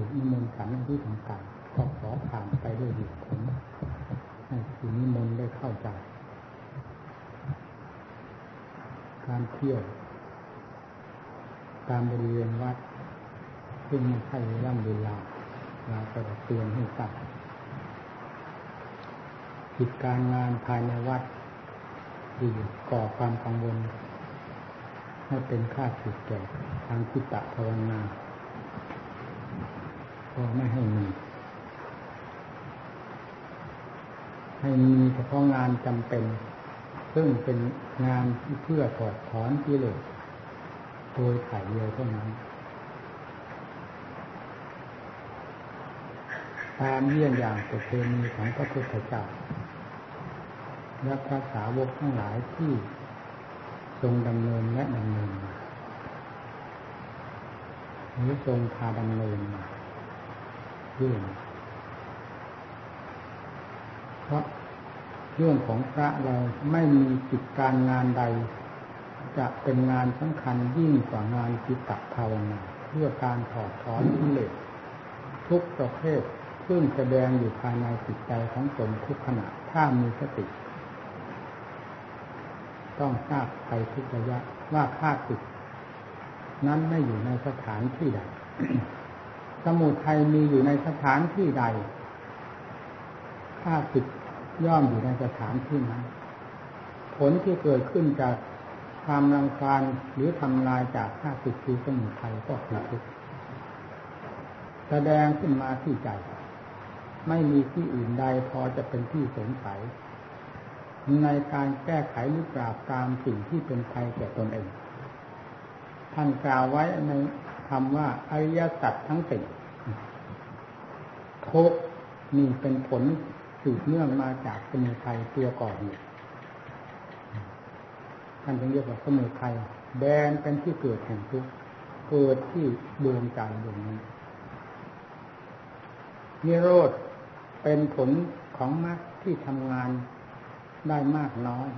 ถูกนิมนต์ฉันที่ต่างๆก็ขอผ่านไปด้วยเหตุผลให้ผู้นิมนต์ได้เข้าใจ การเที่ยวตามบริเวณวัด ซึ่งไม่ใช่ย่ำเวลาเราก็จะเตือนให้ทราบกิจการงานภายในวัดที่ก่อความกังวลให้เป็นค่าสุดแก่ทางจิตตภาวนา ก็ไม่ให้มี ให้มีเฉพาะงานจำเป็น ซึ่งเป็นงานที่เพื่อถอดถอนกิเลสโดยถ่ายเดียวเท่านั้นตามเยี่ยงอย่างประเพณีของพระพุทธเจ้าและพระสาวกทั้งหลายที่ทรงดำเนินและดำเนินมาหรือทรงพาดำเนินมา เรื่องเพราะเรื่องของพระเราไม่มีกิจการงานใด จะเป็นงานสำคัญยิ่งกว่างานจิตตภาวนาเพื่อการถอดถอนกิเลสทุกประเภทซึ่งแสดงอยู่ภายในจิตใจของตนทุกขณะถ้ามีสติ ต้องทราบไปทุกระยะว่าค่าศึกนั้นไม่อยู่ในสถานที่ใด มุทัยมีอยู่ในสถานที่ใดค่าศึกย่อมอยู่ในสถานที่นั้น ผลที่เกิดขึ้นจากความรังคาญหรือทำลายจากค่าศึกคือสมุทัยก็คือทุกข์แสดงขึ้นมาที่ใจ ไม่มีที่อื่นใดพอจะเป็นที่สงสัย ในการแก้ไขหรือปราบตามสิ่งที่เป็นภัยแก่ตนเอง ท่านกล่าวไว้ในคำว่าอริยสัจทั้งสี่ ทุกนี่เป็นผลสืบเนื่องมาจากสมุทัยตัวก่อเหตุท่านจึงเรียกว่าสมุทัยแดนเป็นที่เกิดแห่งทุกข์เกิดที่ดวงใจดวงนี้นิโรธเป็นผลของมรรคที่ทำงานได้มากน้อย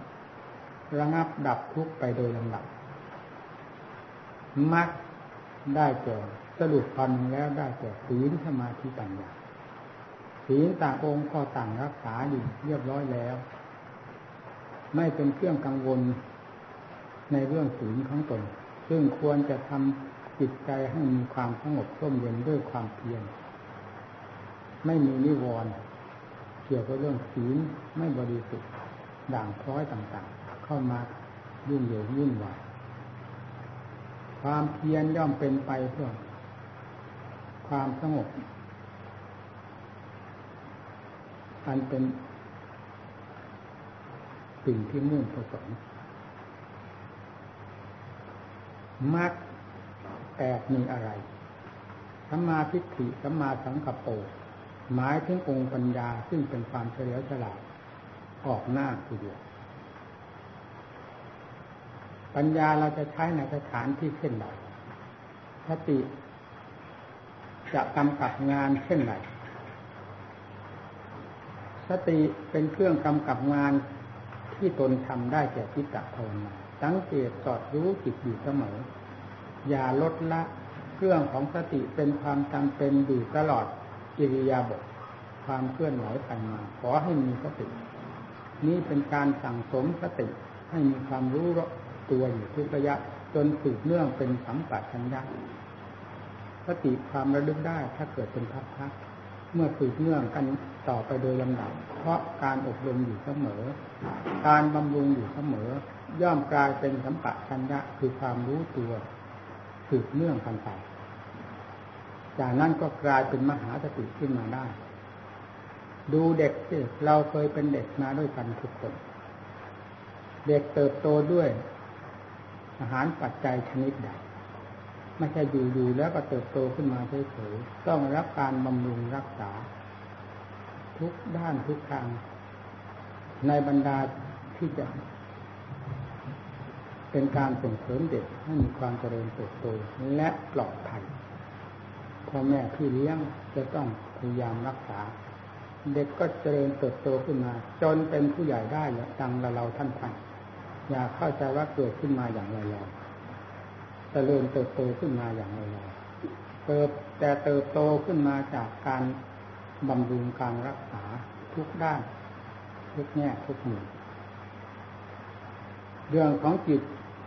ระงับดับทุกข์ไปโดยลำดับมรรคได้แก่สรุปพันแล้วได้แก่ศีลสมาธิปัญญา ศีลต่างองค์ก็ต่างรักษาอยู่เรียบร้อยแล้ว ไม่เป็นเครื่องกังวลในเรื่องศีลของตน ซึ่งควรจะทำจิตใจให้มีความสงบร่มเย็นด้วยความเพียรไม่มีนิวรณ์เกี่ยวกับเรื่องศีลไม่บริสุทธิ์ด่างพร้อยต่างๆ เข้ามายุ่งเหยิงวุ่นวายความเพียรย่อมเป็นไปเพื่อความสงบ อันเป็นสิ่งที่มุ่งประสงค์มรรคแอบมีอะไรสัมมาทิฏฐิสัมมาสังกัปโปหมายถึงองค์ปัญญาซึ่งเป็นความเฉลียวฉลาดออกหน้าทีเดียวปัญญาเราจะใช้ในสถานที่เช่นไรสติจะกำกับงานเช่นไร สติเป็นเครื่องกำกับงานที่ตนทำได้แก่จิตตภาวนาสังเกตสอดรู้จิตอยู่เสมอ อย่าลดละเครื่องของสติเป็นความจำเป็นอยู่ตลอดอิริยาบถความเคลื่อนไหวไปมา ขอให้มีสติ นี้เป็นการสั่งสมสติให้มีความรู้ตัวอยู่ทุกระยะ จนสืบเนื่องเป็นสัมปัชัญญะสติความระลึกได้ถ้าเกิดเป็นพักๆ เมื่อสืบเนื่องกันต่อไปโดยลำดับ เพราะการอบรมอยู่เสมอ การบำรุงอยู่เสมอ ย่อมกลายเป็นสัมปะชัญญะคือความรู้ตัวสืบเนื่องกันไปจากนั้นก็กลายเป็นมหาสติขึ้นมาได้ ดูเด็กสิเราเคยเป็นเด็กมาด้วยกันทุกคน เด็กเติบโตด้วย อาหารปัจจัยชนิดใด ไม่ใช่อยู่ๆแล้วก็เติบโตขึ้นมาเฉยๆต้องรับการบำรุงรักษา ทุกด้านทุกทาง ในบรรดาที่จะ เป็นการส่งเสริมเด็กให้มีความเจริญเติบโตและปลอดภัยพ่อแม่พี่เลี้ยงจะต้องพยายามรักษา เด็กก็เจริญเติบโตขึ้นมา จนเป็นผู้ใหญ่ได้ดังเราท่านท่านอย่าเข้าใจว่าเกิดขึ้นมาอย่างไรๆ เจริญเติบโตขึ้นมาอย่างไรเติบแต่เติบโตขึ้นมาจากการบำรุงการรักษาทุกด้าน ทุกแง่ทุกมุมเรื่องของจิต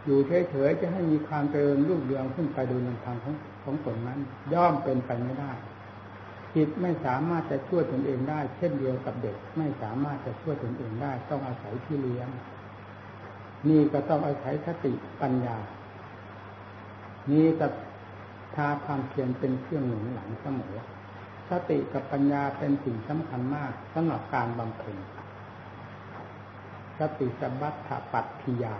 อยู่เฉยๆจะให้มีความเจริญรุ่งเรืองขึ้นไปโดยลำพังของของตนนั้น ย่อมเป็นไปไม่ได้ จิตไม่สามารถจะช่วยตนเองได้ เช่นเดียวกับเด็ก ไม่สามารถจะช่วยตนเองได้ ต้องอาศัยที่เลี้ยง นี่ก็ต้องอาศัยสติปัญญา นี่กับทาความเพียรเป็นเครื่องหนุนหลังเสมอสติกับปัญญาเป็นสิ่งสำคัญมากสำหรับการบำเพ็ญสติสมบัติปัตติยา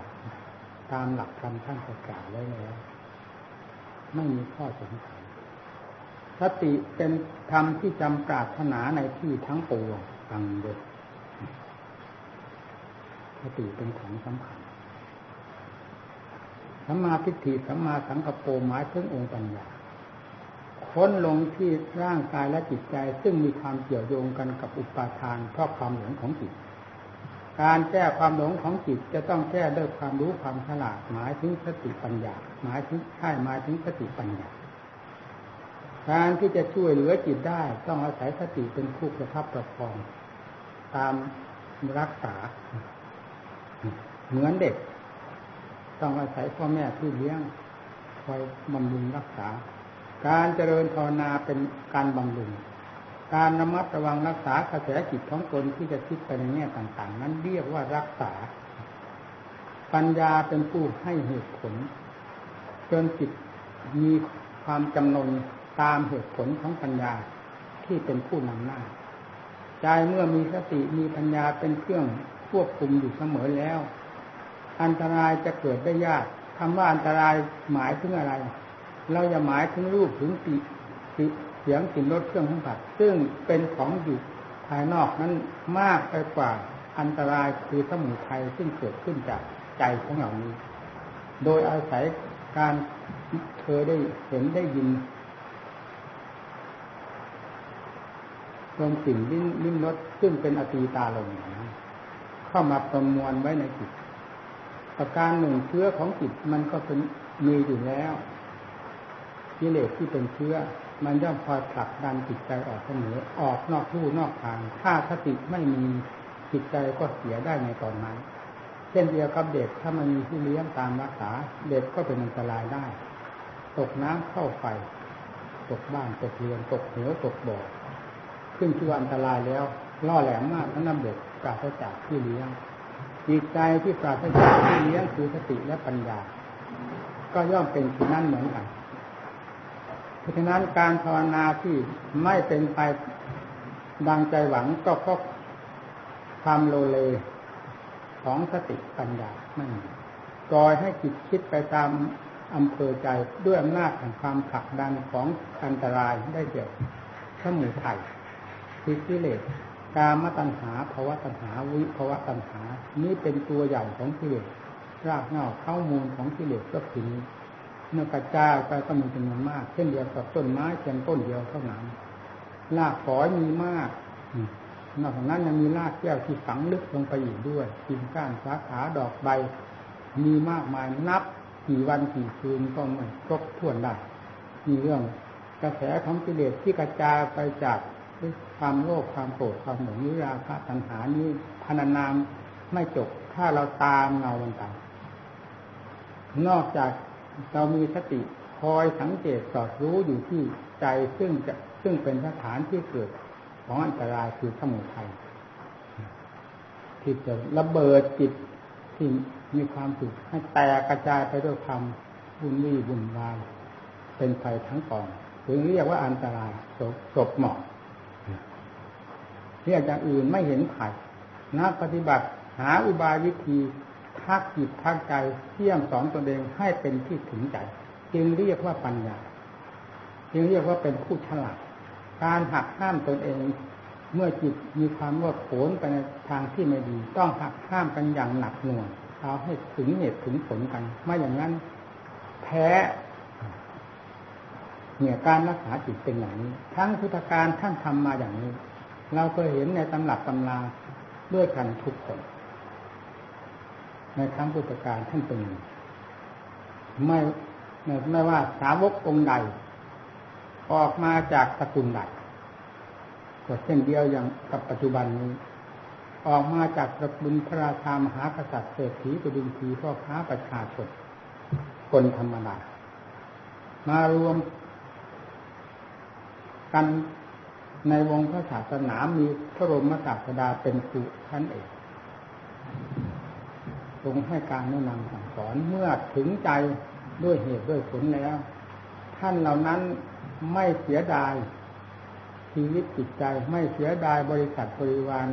ตามหลักธรรมท่านประกาศไว้แล้วไม่มีข้อสงสัยสติเป็นธรรมที่จำปรารถนาในที่ทั้งปวงฟังเด็ดสติเป็นของสำคัญ สัมมาทิฏฐิสัมมาสังกปรหมายถึงองค์ปัญญา ค้นลงที่ร่างกายและจิตใจซึ่งมีความเกี่ยวโยงกันกับอุปาทานเพราะความหลงของจิต การแก้ความหลงของจิตจะต้องแก้ด้วยความรู้ความฉลาดหมายถึงสติปัญญา หมายถึงใช่หมายถึงสติปัญญาการที่จะช่วยเหลือจิตได้ต้องอาศัยสติเป็นผู้ประทับประคอง ตามรักษา เหมือนเด็ก ต้องอาศัยพ่อแม่ที่เลี้ยงคอยบำรุงรักษา การเจริญภาวนาเป็นการบำรุง การระมัดระวังรักษากระแสจิตของตนที่จะคิดไปในแง่ต่าง ๆ นั้นเรียกว่ารักษา ปัญญาเป็นผู้ให้เหตุผลจนจิตมีความจำนนตามเหตุผลของปัญญาที่เป็นผู้นำหน้าใจเมื่อมีสติมีปัญญาเป็นเครื่องควบคุมอยู่เสมอแล้ว อันตรายจะเกิดได้ยากคำว่าอันตรายหมายถึงอะไร เราจะหมายถึงรูปถึงติเสียงกลิ่นรสเครื่องสัมผัสซึ่งเป็นของอยู่ภายนอกนั้นมากไปกว่าอันตรายคือสมุทัยซึ่งเกิดขึ้นจากใจของเหล่านี้ โดยอาศัยการเธอได้เห็นได้ยินลมกลิ่นลิ้นลิ้นรสซึ่งเป็นอตีตาลมเข้ามาประมวลไว้ในจิต ประการหนึ่งเชื้อของจิตมันก็เป็นมีอยู่แล้วกิเลสที่เป็นเชื้อ มันย่อมคอยผลักดันจิตใจออกเสมอออกนอกลู่นอกทาง ถ้าสติไม่มีจิตใจก็เสียได้ในตอนนั้น เช่นเดียวกับเด็กถ้ามันมีที่เลี้ยงตามรักษา เด็กก็เป็นอันตรายได้ ตกน้ำเข้าไฟตกบ้านตกเรือนตกเหวตกบ่อขึ้นชื่ออันตรายแล้วล่อแหลมมากนั้นเด็กปราศจากที่เลี้ยง จิตใจที่ปราศจากที่เลี้ยงคือสติและปัญญา ก็ย่อมเป็นที่นั่นเหมือนกันเพราะฉะนั้นการภาวนาที่ไม่เป็นไปดังใจหวังก็เพราะความโลเลของสติปัญญาไม่มีปล่อยให้จิตคิดไปตามอำเภอใจด้วยอำนาจแห่งความผลักดันของอันตรายได้เดียวสมุทัยคือกิเลส กามตัณหาภาวะตัณหาวิภาวะตัณหา นี้เป็นตัวใหญ่ของกิเลสรากเหง้าเข้ามูลของกิเลสก็คือนี้เมื่อกระจายไปก็มีจำนวนมาก เช่นเดียวกับต้นไม้เพียงต้นเดียวเท่านั้นรากฝอยมีมากนอกจากนั้นยังมีรากแก้วที่ฝังลึกลงไปอีกด้วยกิ่งก้านสาขาดอกใบ มีมากมายนับกี่วันกี่คืนก็ไม่ครบถ้วนได้มีเรื่องกระแสของกิเลสที่กระจายไปจาก ความโลภความโกรธความหลงนิราคะตัณหานี้พนานามไม่จบถ้าเราตามเงาต่างนอกจากเรามีสติคอยสังเกตสอดรู้อยู่ที่ใจซึ่งจะซึ่งเป็นสถานที่เกิดของอันตรายคือสมุทัยที่จะระเบิดจิตที่มีความสุขให้แตกกระจายไปด้วยความวุ่นวี่วุ่นวายเป็นไฟทั้งกองถึงเรียกว่าอันตรายศพเหมาะ เรียกอย่างอื่นไม่เห็นไผ่นักปฏิบัติหาอุบายวิธีพักจิตพักใจเที่ยมสอนตนเองให้เป็นที่ถึงใจ จึงเรียกว่าปัญญา จึงเรียกว่าเป็นผู้ฉลาด การหักห้ามตนเอง เมื่อจิตมีความว่าโผนไปในทางที่ไม่ดี ต้องหักห้ามกันอย่างหนักหน่วงเอาให้ถึงเหตุถึงผลกัน ไม่อย่างนั้นแพ้เนี่ยการรักษาจิตเป็นอย่างนี้ ทั้งพุทธการท่านทำมาอย่างนี้ เราเคยเห็นในตำหลับตำราด้วยกันทุกคน ในครั้งพุทธกาลท่านเป็นไม่ไม่ว่าสาวกองค์ใด ออกมาจากสกุลใดก็เช่นเดียวอย่างกับปัจจุบันนี้ ออกมาจากสกุลพระราชามหากษัตริย์เศรษฐีกระดุมทีพ่อค้าประชาชนคนธรรมดามารวมกัน ในวงพระศาสนามีพระบรมศาสดาเป็นครูท่านเองทรงให้การแนะนำสั่งสอนเมื่อถึงใจด้วยเหตุด้วยผลแล้ว ท่านเหล่านั้นไม่เสียดาย ชีวิตจิตใจไม่เสียดายบริษัทบริวาร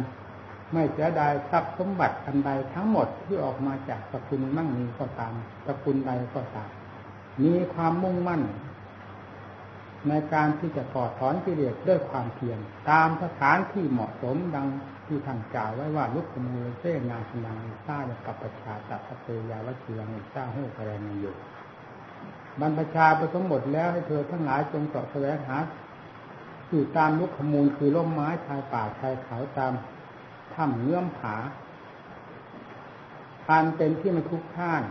ไม่เสียดายทรัพย์สมบัติอันใดทั้งหมดที่ออกมาจากสกุลมั่งมีก็ตามสกุลใดก็ตามมีความมุ่งมั่น ในการที่จะต่อถอนกิเลสด้วยความเพียรตามสถานที่เหมาะสมดังที่ท่านกล่าวไว้ว่าลุกขมูลเสนาสนังซากับประชาตัตเตยาวชีวังซาหูกระไรอยู่บรรพชาไปทั้งหมดแล้วให้เธอทั้งหลายจงเสาะแสวงหาอยู่ตามลุกขมูลคือร่มไม้ชายป่าชายเขาตามถ้ำเงื่อมผาทานเป็นที่มันทุกท่าน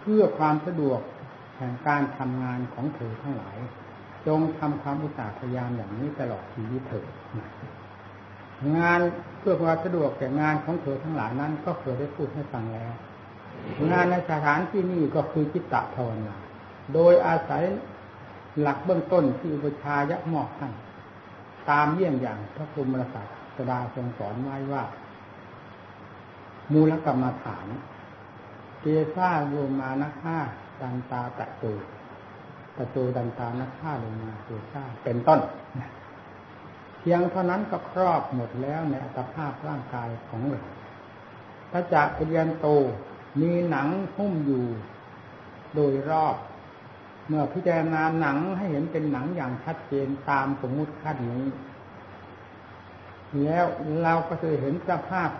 เพื่อความสะดวก ห่งการทำงานของเธอทั้งหลาย จงทำความอุตสาห์พยายามอย่างนี้ตลอดชีวิตเถิดงานเพื่อความสะดวกแก่งานของเธอทั้งหลายนั้น ก็เคยได้พูดให้ฟังแล้ว งานในสถานที่นี้ก็คือจิตตะภาวนาโดยอาศัยหลักเบื้องต้นที่อุปชายะมอกท่านตามเยี่ยงอย่างพระพุทธศาสดาทรงสอนไว้ว่า มูลกรรมฐานเกซ่าโลมานักฆ่า ดันตาตะตูตะตูดันตานักฆ่าลงมาเกซ่าเป็นต้น เพียงเท่านั้นก็ครอบหมดแล้วในอัตภาพร่างกายของเราพระจักรยานโตมีหนังหุ้มอยู่โดยรอบ เมื่อพิจารณาหนังให้เห็นเป็นหนังอย่างชัดเจนตามสมมุติขั้นนี้ แล้วเราก็จะเห็นสภาพ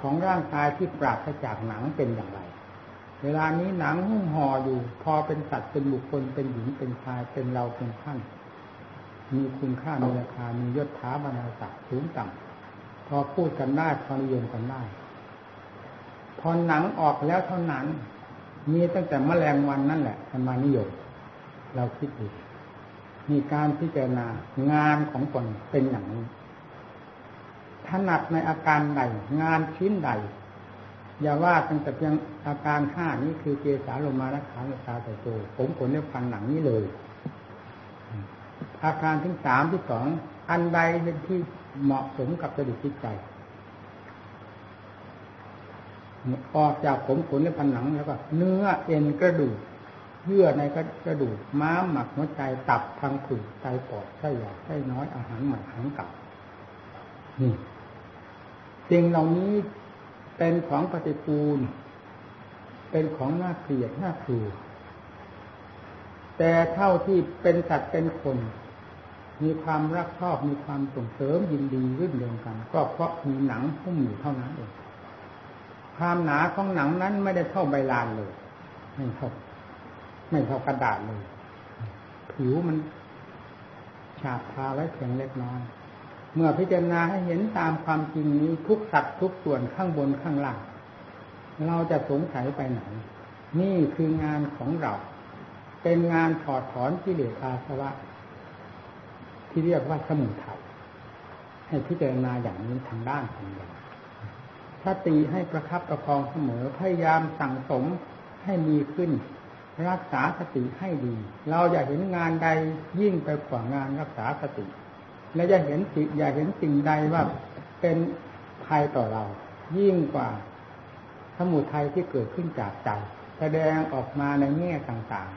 ของร่างกายที่ปราศจากหนังเป็นอย่างไร เวลานี้หนังหุ้มห่ออยู่ พอเป็นสัตว์เป็นบุคคลเป็นหญิงเป็นชายเป็นเราเป็นท่าน มีคุณค่ามีราคามียศถาบรรดาศักดิ์สูงต่ำพอพูดกันได้พอนิยมกันได้พอหนังออกแล้วเท่านั้นมีตั้งแต่แมลงวันนั่นแหละทำมานิยมเราคิดดูมีการพิจารณางานของตนเป็นอย่างนี้ถนัดในอาการใดงานชิ้นใด อย่าว่าตั้งแต่เพียงอาการห้านี้คือเกสาลมาและขาลตาแต่โตผมขนเนื้อฟันหนังนี้เลย อาการที่สามที่สองอันใดเป็นที่เหมาะสมกับจริตจิตใจออกจากผมขนและผนังแล้วก็ เนื้อเอ็นกระดูกเยื่อในกระดูกม้ามหมักหัวใจตับทางผืดไตปอดไส้ใหญ่ไส้น้อยอาหารใหม่อาหารเก่านี่สิ่งเหล่านี้ เป็นของปฏิปูล เป็นของน่าเกลียดน่ากลัวแต่เท่าที่เป็นสัตว์เป็นคน มีความรักชอบมีความส่งเสริมยินดีรื่นเริงกัน ก็เพราะมีหนังหุ้มอยู่เท่านั้นเองความหนาของหนังนั้นไม่ได้เท่าใบลานเลยไม่เท่าไม่เท่ากระดาษเลย ผิวมันฉาบทาไว้เพียงเล็กน้อย เมื่อพิจารณาให้เห็นตามความจริงนี้ทุกสัตว์ทุกส่วนข้างบนข้างล่าง เราจะสงสัยไปไหน นี่คืองานของเรา เป็นงานถอดถอนกิเลสอาสวะ ที่เรียกว่าสมุทัยให้พิจารณาอย่างนี้ทางด้านของเราสติให้ประคับประคองเสมอพยายามสั่งสมให้มีขึ้น รักษาสติให้ดี เราอยากเห็นงานใดยิ่งไปกว่างานรักษาสติ และจะเห็นสิอย่าเห็นสิ่งใดว่าเป็นภัยต่อเรา ยิ่งกว่าสมุทัยที่เกิดขึ้นจากใจแสดงออกมาในแง่ต่าง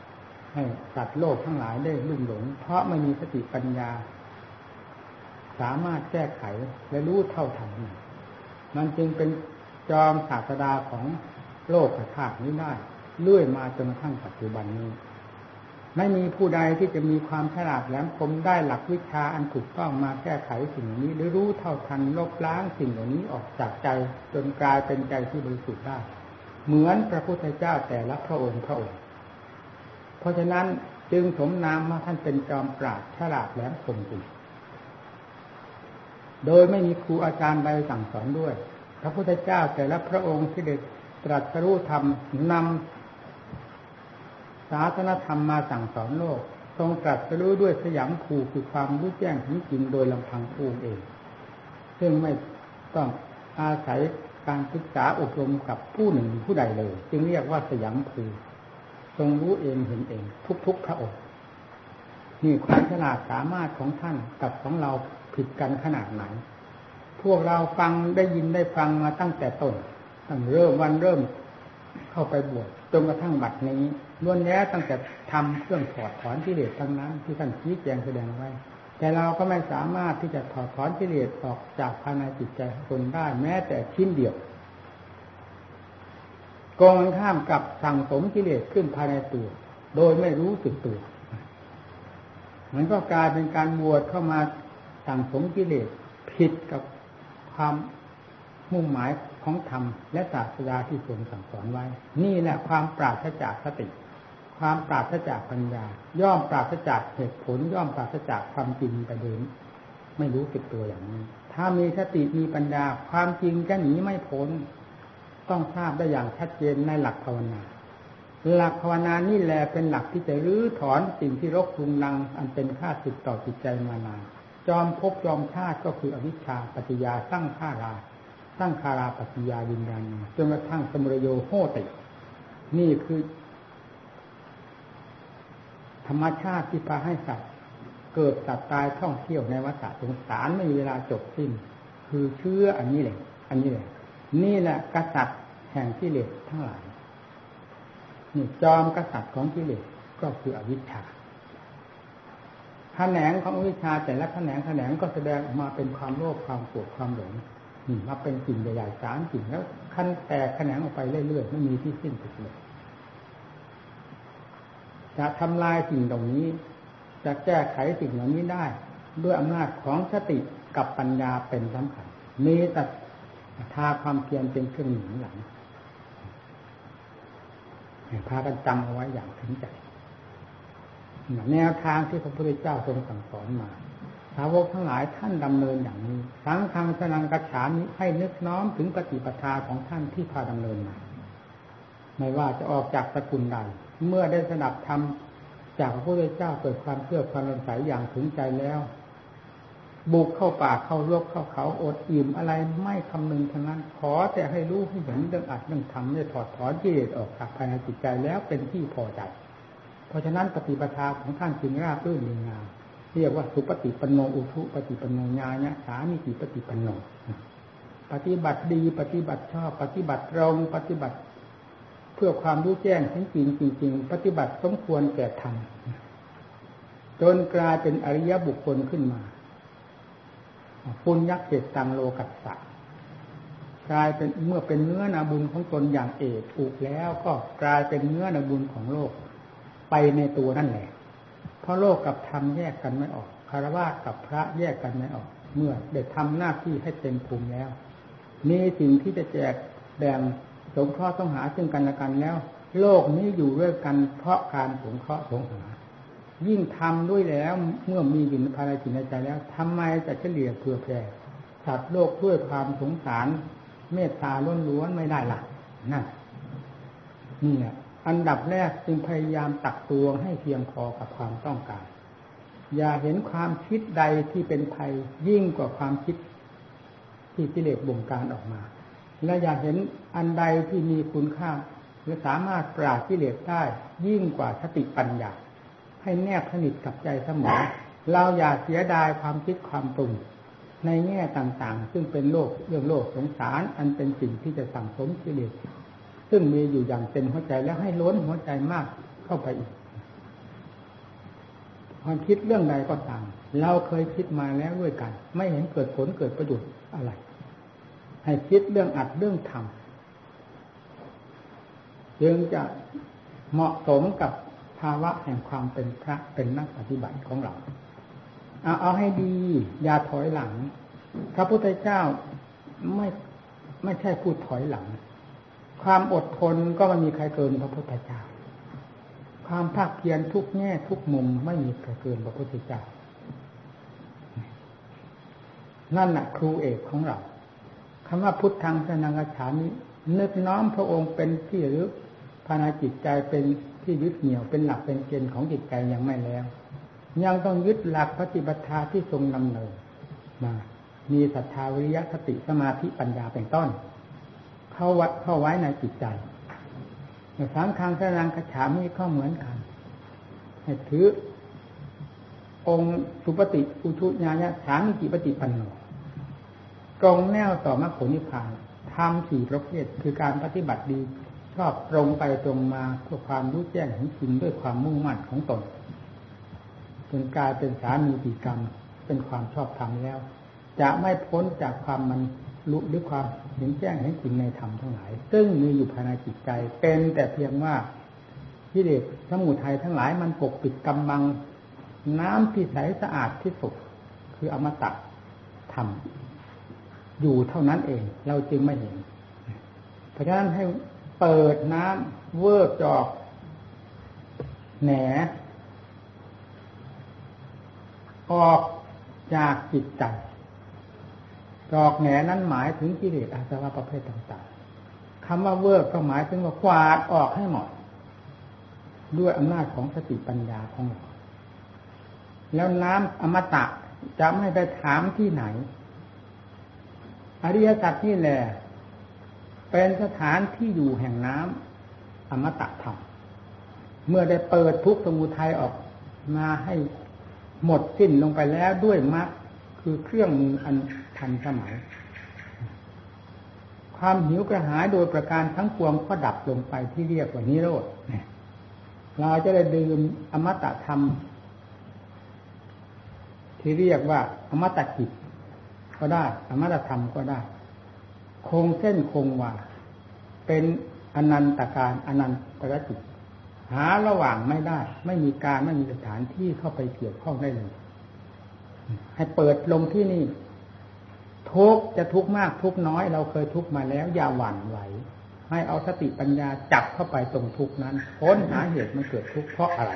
ๆ ให้สัตว์โลกทั้งหลายได้ลุ่มหลง เพราะไม่มีสติปัญญา สามารถแก้ไขและรู้เท่าทันมันจึงเป็นจอมศาสดาของโลกธาตุนี้ได้เลื่อยมาจนกระทั่งปัจจุบันนี้ ไม่มีผู้ใดที่จะมีความฉลาดแหลมคมได้หลักวิชาอันถูกต้องมาแก้ไขสิ่งนี้ หรือรู้เท่าทันลบล้างสิ่งเหล่านี้ออกจากใจจนกลายเป็นใจที่บริสุทธิ์ได้ เหมือนพระพุทธเจ้าแต่ละพระองค์พระองค์ เพราะฉะนั้นจึงสมนามว่าท่านเป็นจอมปราดฉลาดแหลมคมจริงโดยไม่มีครูอาจารย์ใดสั่งสอนด้วย พระพุทธเจ้าแต่ละพระองค์ที่เด็ดตรัสรู้ธรรมนำ ศาสนธรรมมาสั่งสอนโลก ทรงตรัสรู้ด้วยสยามภูคือความรู้แจ้งถึงจริงโดยลำพังภูเอง ซึ่งไม่ต้องอาศัยการศึกษาอบรมกับผู้หนึ่งผู้ใดเลย จึงเรียกว่าสยามภูทรงรู้เองเห็นเอง ทุกๆพระองค์นี่ความฉลาดสามารถของท่านกับของเราผิดกันขนาดไหน พวกเราฟังได้ยินได้ฟังมาตั้งแต่ต้นตั้งเริ่มวันเริ่มเข้าไปบวชจนกระทั่งบัดนี้ ล้วนแย้ตั้งแต่ทำเครื่องถอดถอนกิเลสทั้งนั้นที่ท่านชี้แจงแสดงไว้ แต่เราก็ไม่สามารถที่จะถอดถอนกิเลสออกจากภายในจิตใจคนได้แม้แต่ชิ้นเดียวกองข้ามกับสั่งสมกิเลสขึ้นภายในตัว โดยไม่รู้สึกตัวมันก็กลายเป็นการบวชเข้ามาสั่งสมกิเลสผิดกับความมุ่งหมายของธรรมและศาสดาที่ทรงสั่งสอนไว้ นี่แหละความปราศจากสติ ความปราศจากปัญญา ย่อมปราศจากเหตุผล ย่อมปราศจากความจริงไปเด็นไม่รู้สึกตัวอย่างนี้ ถ้ามีสติมีปัญญา ความจริงจะหนีไม่พ้น ต้องทราบได้อย่างชัดเจนในหลักภาวนา หลักภาวนานี่แหละเป็นหลักที่จะรื้อถอนสิ่งที่รกรุงรัง อันเป็นค่าสิทต่อจิตใจมานาน จอมภพจอมชาติก็คืออวิชชาปัจจยาสร้างข้าราสร้างคาราปัจจยาวิญญาณจนกระทั่งสมุรโยโหติ นี่คือ ธรรมชาติที่พาให้สัตว์เกิดสัตว์ตายท่องเที่ยวในวัฏสงสารไม่มีเวลาจบสิ้น คือเชื่ออันนี้เลยอันนี้เลยนี่แหละกษัตริย์แห่งกิเลสทั้งหลายนี่จอมกษัตริย์ของกิเลสก็คืออวิชชาแขนงของอวิชชาแต่ละแขนงแขนงก็แสดงออกมาเป็นความโลภความโกรธความหลงมาเป็นสิ่งใหญ่ๆสามสิ่งแล้วขั้นแตกแขนงออกไปเรื่อยๆไม่มีที่สิ้นสุดเลย จะทำลายสิ่งเหล่านี้ จะแก้ไขสิ่งเหล่านี้ได้ ด้วยอำนาจของสติกับปัญญาเป็นสำคัญมีแต่ทาความเพียรเป็นเครื่องหนุนหลังพากันจำเอาไว้อย่างถึงใจแนวทางที่พระพุทธเจ้าทรงสั่งสอนมา สาวกทั้งหลายท่านดำเนินอย่างนี้สังฆังสนังกัจฉามิให้นึกน้อมถึงปฏิปทาของท่านที่พาดำเนินมา ไม่ว่าจะออกจากสกุลใด เมื่อได้สนับธรรมจากพระพุทธเจ้าเกิดความเชื่อความรังใสอย่างถึงใจแล้ว บุกเข้าป่าเข้ารบเข้าเขาอดอิ่มอะไรไม่คำนึงทั้งนั้น ขอแต่ให้รู้ให้เห็นเรื่องอัดเรื่องทำเนี่ยถอดถอนกิเลสออกจากภายในจิตใจแล้วเป็นที่พอใจ เพราะฉะนั้นปฏิปทาของท่านจึงราบรื่นดีงามเรียกว่าสุปฏิปันโนอุทุปฏิปันโนญาณสามีติปฏิปันโนปฏิบัติดีปฏิบัติชอบปฏิบัติตรงปฏิบัติ เพื่อความรู้แจ้งจริงจริงจริงปฏิบัติสมควรแก่ธรรมจนกลายเป็นอริยบุคคลขึ้นมาปุญญเกตตังโลกัสสะกลายเป็นเมื่อเป็นเนื้อนาบุญของตนอย่างเอกถูกแล้วก็กลายเป็นเนื้อนาบุญของโลก ไปในตัวนั่นแหละ เพราะโลกกับธรรมแยกกันไม่ออกคารวะกับพระแยกกันไม่ออก เมื่อได้ทำหน้าที่ให้เต็มภูมิแล้วมีสิ่งที่จะแจกแบ่ง สงเคราะห์ต้องหาซึ่งกันและกันแล้ว โลกนี้อยู่ด้วยกันเพราะการสงเคราะห์สงหา ยิ่งทำด้วยแล้วเมื่อมีอยู่ในภายในจิตในใจแล้วทำไมจะเฉลี่ยเผื่อแผ่สัตว์โลกด้วยความสงสาร เมตตาล้นล้วนไม่ได้ละนั่นนี่แหละอันดับแรกจึงพยายามตักตวงให้เพียงพอกับความต้องการ อย่าเห็นความคิดใดที่เป็นภัยยิ่งกว่าความคิดที่กิเลสบ่งการออกมา และอย่าเห็นอันใดที่มีคุณค่าหรือสามารถปราบกิเลสได้ยิ่งกว่าสติปัญญา ให้แนบสนิทกับใจเสมอเราอย่าเสียดายความคิดความปรุงในแง่ต่างๆ ซึ่งเป็นโลกเรื่องโลกสงสาร อันเป็นสิ่งที่จะสั่งสมกิเลสซึ่งมีอยู่อย่างเต็มหัวใจแล้วให้ล้นหัวใจมากเข้าไปอีก ความคิดเรื่องใดก็ตามเราเคยคิดมาแล้วด้วยกัน ไม่เห็นเกิดผลเกิดประโยชน์อะไร ให้คิดเรื่องอัดเรื่องทำจึงจะเหมาะสมกับภาวะแห่งความเป็นพระเป็นนักปฏิบัติของเราเอาเอาให้ดี อย่าถอยหลัง พระพุทธเจ้าไม่ไม่ใช่พูดถอยหลัง ความอดทนก็ไม่มีใครเกินพระพุทธเจ้า ความภาคเพียรทุกแง่ทุกมุมไม่มีใครเกินพระพุทธเจ้า นั่นแหละครูเอกของเรา คำว่าพุทธังสนังกฉามินึกน้อมพระองค์เป็นที่รึกภายในจิตใจเป็นที่ยึดเหนี่ยวเป็นหลักเป็นเกณฑ์ของจิตใจยังไม่แล้ว ยังต้องยึดหลักปฏิบัติที่ทรงนำเนินมา มีศรัทธาวิริยะสติสมาธิปัญญาเป็นต้น เข้าวัดเข้าไว้ในจิตใจสามครั้งสรังกระฉามีเข้าเหมือนกันให้ถือองค์สุปฏิอุชุญาญะสามิจิปฏิปันโน ตรงแนวต่อมรรคผลนิพพานทำสี่ประเภทคือการปฏิบัติดี ชอบตรงไปตรงมาเพื่อความรู้แจ้งเห็นจริงด้วยความมุ่งมั่นของตนจนกลายเป็นสามีปีกรรม เป็นความชอบธรรมแล้ว จะไม่พ้นจากความมันรู้หรือความเห็นแจ้งเห็นจริงในธรรมทั้งหลาย ซึ่งมีอยู่ภายในจิตใจ เป็นแต่เพียงว่าีิเลสสมุทัยทั้งหลายมันปกปิดกำบัง น้ำที่ใสสะอาดที่สุดคืออมตะธรรม อยู่เท่านั้นเอง เราจึงไม่เห็น เพราะฉะนั้นให้เปิดน้ำเวิร์จอกแหนออกจากจิตใจจอกแหนนั้นหมายถึงกิเลสอาสวะประเภทต่างๆคำว่าเวิร์ก็หมายถึงว่ากวาดออกให้หมดด้วยอำนาจของสติปัญญาของเราแล้วน้ำอมตะจะไม่ไปถามที่ไหน อริยสัจนี่แหละเป็นสถานที่อยู่แห่งน้ำอมตะธรรมเมื่อได้เปิดทุกสมุทัยออกมาให้หมดสิ้นลงไปแล้วด้วยมรรคคือเครื่องมืออันทันสมัย ความหิวกระหายโดยประการทั้งปวงก็ดับลงไปที่เรียกว่านิโรธเราจะได้ดื่มอมตะธรรม ที่เรียกว่าอมตะจิต ก็ได้อมตะธรรมก็ได้ คงเส้นคงวาเป็นอนันตการอนันตรจิตหาระหว่างไม่ได้ ไม่มีการไม่มีสถานที่เข้าไปเกี่ยวข้องได้เลย ให้เปิดลงที่นี่ ทุกจะทุกมากทุกน้อย เราเคยทุกมาแล้ว อย่าหวั่นไหว ให้เอาสติปัญญาจับเข้าไปตรงทุกนั้นค้นหาเหตุมันเกิดทุกเพราะอะไร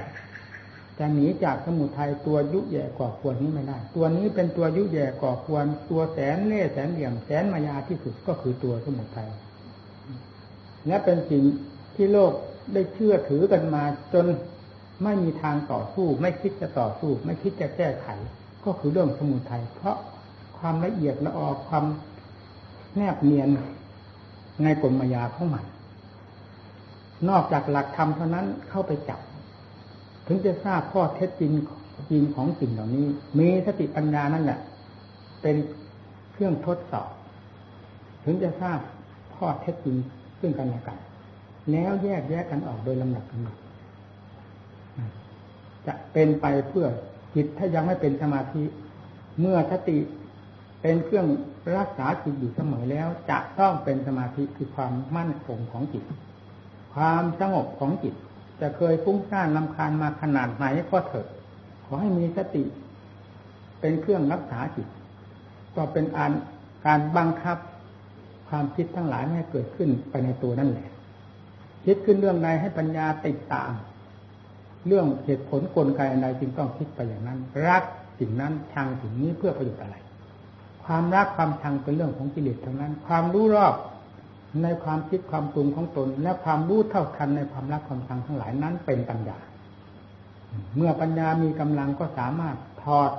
จะหนีจากสมุทัยตัวยุแย่ก่อควรนี้ไม่ได้ ตัวนี้เป็นตัวยุแย่ก่อควร ตัวแสนเล่แสนเหลี่ยมแสนมายาที่สุดก็คือตัวสมุทัยและเป็นสิ่งที่โลกได้เชื่อถือกันมาจนไม่มีทางต่อสู้ ไม่คิดจะต่อสู้ ไม่คิดจะแก้ไข ก็คือเรื่องสมุทัยเพราะความละเอียดละออความแนบเนียนในกลมายาของมันนอกจากหลักธรรมเท่านั้นเข้าไปจับ ถึงจะทราบข้อเท็จจริงจริงของสิ่งเหล่านี้ มีสติปัญญานั่นแหละ เป็นเครื่องทดสอบ ถึงจะทราบข้อเท็จจริงซึ่งกันและกัน แล้วแยกแยกกันออกโดยลำดับลำดับจะเป็นไปเพื่อจิตถ้ายังไม่เป็นสมาธิ เมื่อสติเป็นเครื่องรักษาจิตอยู่เสมอแล้ว จะต้องเป็นสมาธิคือความมั่นคงของจิต ความสงบของจิต จะเคยฟุ้งซ่านลำคาญมาขนาดไหนก็เถอะขอให้มีสติ เป็นเครื่องรักษาจิต ก็เป็นอันการบังคับความคิดทั้งหลายไม่ให้เกิดขึ้นไปในตัวนั่นแหละ คิดขึ้นเรื่องใดให้ปัญญาติดตาม เรื่องเหตุผลกลไกอะไรจึงต้องคิดไปอย่างนั้น รักสิ่งนั้นชังสิ่งนี้เพื่อประโยชน์อะไร ความรักความชังเป็นเรื่องของกิเลสทั้งนั้น ความรู้รอบ ในความคิดความปรุงของตน และความรู้เท่าทันในความรักความชังทั้งหลายนั้นเป็นปัญญา เมื่อปัญญามีกำลังก็สามารถถอด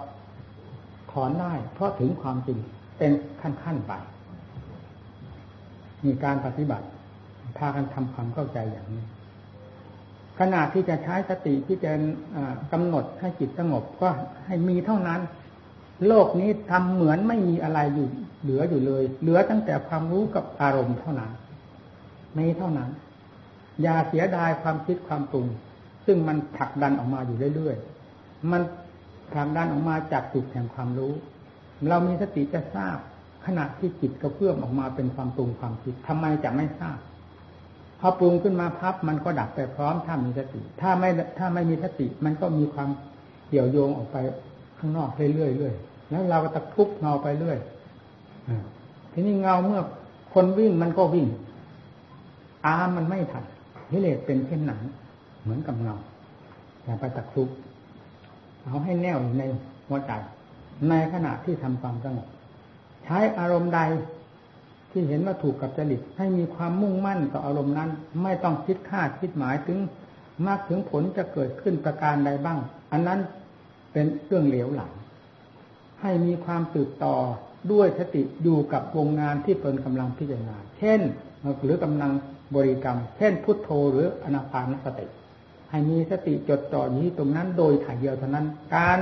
ถอนได้ เพราะถึงความจริงเป็นขั้นขั้นไปมีการปฏิบัติพากันทำความเข้าใจอย่างนี้ขณะที่จะใช้สติที่จะกำหนดให้จิตสงบก็ให้มีเท่านั้น โลกนี้ทำเหมือนไม่มีอะไรอยู่เหลืออยู่เลย เหลือตั้งแต่ความรู้กับอารมณ์เท่านั้นไม่เท่านั้น อย่าเสียดายความคิดความปรุง ซึ่งมันผลักดันออกมาอยู่เรื่อยๆ มันผลักดันออกมาจากจิตแห่งความรู้ เรามีสติจะทราบขณะที่จิตกระเพื่อมออกมาเป็นความปรุงความคิดทำไมจะไม่ทราบ พอปรุงขึ้นมาพับมันก็ดับไปพร้อมถ้ามีสติ ถ้าไม่ถ้าไม่มีสติ มันก็มีความเกี่ยวโยงออกไปข้างนอกเรื่อยๆ แล้วเราก็ตะคุบเงาไปเรื่อยทีนี้เงาเมื่อคนวิ่งมันก็วิ่งตามันไม่ทันกิเลสเป็นเช่นหนัง เหมือนกับเงาอย่าไปตะคุบเอาให้แน่วในหัวใจในขณะที่ทำความสงบใช้อารมณ์ใดที่ที่เห็นว่าถูกกับจริตให้มีความมุ่งมั่นต่ออารมณ์นั้น ไม่ต้องคิดคาดคิดหมายถึงมากถึงผลจะเกิดขึ้นประการใดบ้าง อันนั้นเป็นเรื่องเหลวหลัง ให้มีความสืบต่อด้วยสติอยู่กับวงงานที่ตนกำลังพิจารณา เช่น หรือกำลังบริกรรม เช่น พุทโธหรืออนาปานสติ ให้มีสติจดจ่ออยู่ที่ตรงนั้นโดยถ่ายเดียวเท่านั้น การ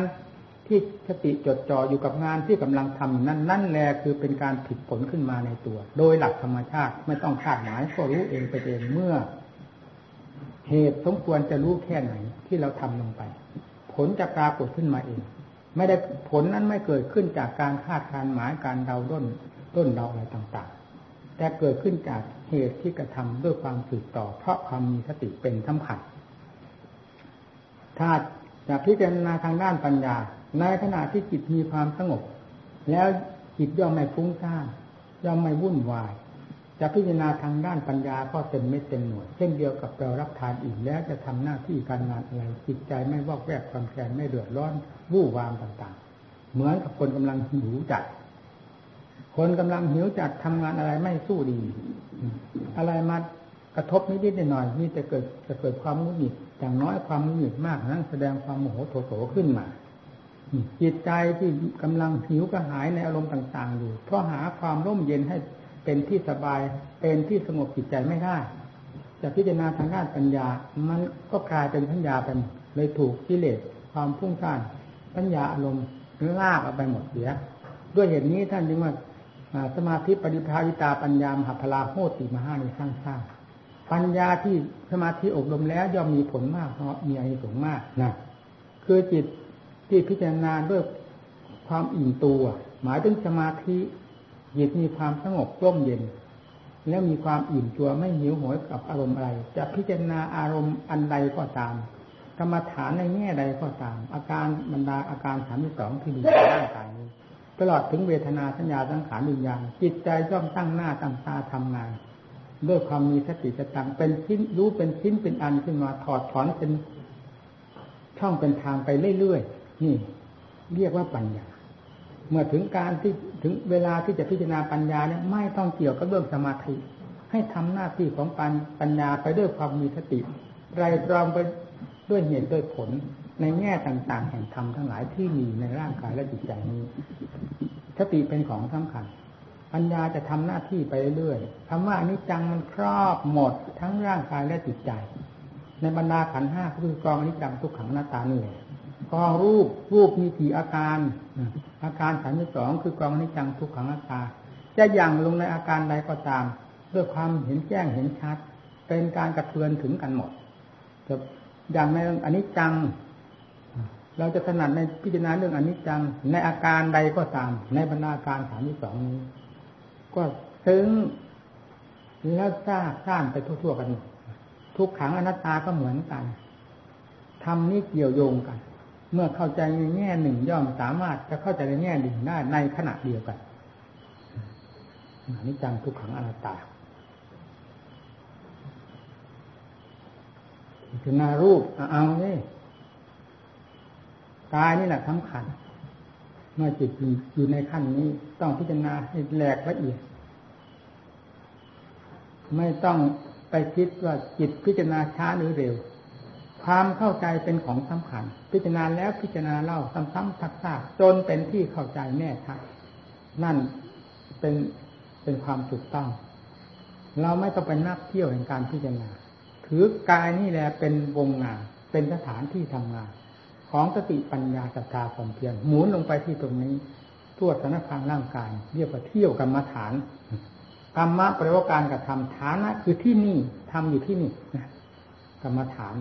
ที่สติจดจ่ออยู่กับงานที่กำลังทำนั่นนั่นแหละคือเป็นการผิดผลขึ้นมาในตัว โดยหลักธรรมชาติไม่ต้องคาดหมายก็รู้เองไปเองเมื่อ เหตุสมควรจะรู้แค่ไหนที่เราทำลงไป ผลจะปรากฏขึ้นมาเอง ไม่ได้ผลนั้นไม่เกิดขึ้นจากการคาดการหมายการเดาด้นต้นเดาอะไรต่างๆ แต่เกิดขึ้นจากเหตุที่กระทำด้วยความสืบต่อ เพราะความมีสติเป็นสำคัญถ้าจะพิจารณาทางด้านปัญญา ในขณะที่จิตมีความสงบ แล้วจิตย่อมไม่ฟุ้งซ่านย่อมไม่วุ่นวาย จะพิจารณาทางด้านปัญญาก็เต็มเม็ดเต็มหน่วยเช่นเดียวกับเรารับทานอิ่มแล้วจะทำหน้าที่การงานอะไรจิตใจไม่วอกแวกความแค้นไม่เดือดร้อนวู่วามต่างๆ เหมือนกับคนกำลังหิวจัด คนกำลังหิวจัดทำงานอะไรไม่สู้ดี อะไรมากระทบนิดๆหน่อยๆนี่จะเกิดจะเกิดความมุดหงิดอย่างน้อยความมุดหงิดมากนั้นแสดงความโมโหโถโถขึ้นมาจิตใจที่กำลังหิวกระหายในอารมณ์ต่าง ๆ อยู่เพราะหาความร่มเย็นให้ เป็นที่สบาย เป็นที่สงบจิตใจไม่ได้จะพิจารณาทางด้านปัญญา มันก็กลายเป็นปัญญาไปเลยถูกกิเลสความพุ่งซ่านปัญญาอารมณ์ลากออกไปหมดเสีย ด้วยเหตุนี้ท่านจึงว่าสมาธิปริภาวิตาปัญญามหาพลาโหติมหาในสร้างสร้างปัญญาที่สมาธิอบรมแล้วย่อมมีผลมากเพราะมีอานิสงส์มากนะคือจิตที่พิจารณาด้วยความอิ่มตัว หมายถึงสมาธิ จิตมีความสงบร่มเย็น แล้วมีความอิ่มตัวไม่หิวโหยกับอารมณ์อะไร จะพิจารณาอารมณ์อันใดก็ตาม กรรมฐานในแง่ใดก็ตาม อาการบรรดาอาการสามสองที่มีในร่างกายนี้ตลอดถึงเวทนาสัญญาสังขารวิญญาณจิตใจย่อมตั้งหน้าตั้งตาทำงานด้วยความมีสติสตังเป็นชิ้นรู้เป็นชิ้นเป็นอันขึ้นมาถอดถอนเป็นช่องเป็นทางไปเรื่อยๆนี่ เรียกว่าปัญญา เมื่อถึงการที่ถึงเวลาที่จะพิจารณาปัญญาเนี่ยไม่ต้องเกี่ยวกับเรื่องสมาธิ ให้ทำหน้าที่ของปัญปัญญาไปด้วยความมีสติไรตรองไปด้วยเหตุด้วยผลในแง่ต่าง ๆ แห่งธรรมทั้งหลายที่มีในร่างกายและจิตใจนี้สติเป็นของสำคัญ ปัญญาจะทำหน้าที่ไปเรื่อยๆคำว่าอนิจจังมันครอบหมดทั้งร่างกายและจิตใจ ในบรรดาขันห้าคือกองอนิจจังทุกขังหน้าตานี่แหละ กองรูปรูปมีกี่อาการ อาการสามสิบสองคือกองอนิจจังทุกขังหน้าตาจะยังลงในอาการใดก็ตาม ด้วยความเห็นแจ้งเห็นชัด เป็นการกระเทือนถึงกันหมดจะอย่างในอนิจจัง เราจะถนัดในพิจารณาเรื่องอนิจจัง ในอาการใดก็ตาม ในบรรดาการสามสิบสองนี้ ก็ซึ้งแล้วทราบซ่านไปทั่วๆกัน ทุกขังอนัตตาก็เหมือนกันทำนี้เกี่ยวโยงกัน เมื่อเข้าใจในแง่หนึ่งย่อมสามารถจะเข้าใจในแง่หนึ่งได้ในขณะเดียวกันนี่จังทุกขังอนัตตาคือนารูปเอาเนี่กายนี่แหละสำคัญเมื่อจิตอยู่ในขั้นนี้ ต้องพิจารณาให้แหลกละเอียด ไม่ต้องไปคิดว่าจิตพิจารณาช้าหรือเร็ว ความเข้าใจเป็นของสำคัญ พิจารณาแล้วพิจารณาเล่าซ้ำๆซักๆจนเป็นที่เข้าใจแน่ชัดนั่นเป็นเป็นความถูกต้อง เราไม่ต้องไปนับเที่ยวแห่งการพิจารณา ถือกายนี่แหละเป็นวงงาน เป็นสถานที่ทำงาน ของสติปัญญาศรัทธาความเพียรหมุนลงไปที่ตรงนี้ทั่วสารพังร่างกาย เรียกว่าเที่ยวกรรมฐานกรรมะแปลว่าการกระทำฐานะคือที่นี่ทำอยู่ที่นี่กรรมฐาน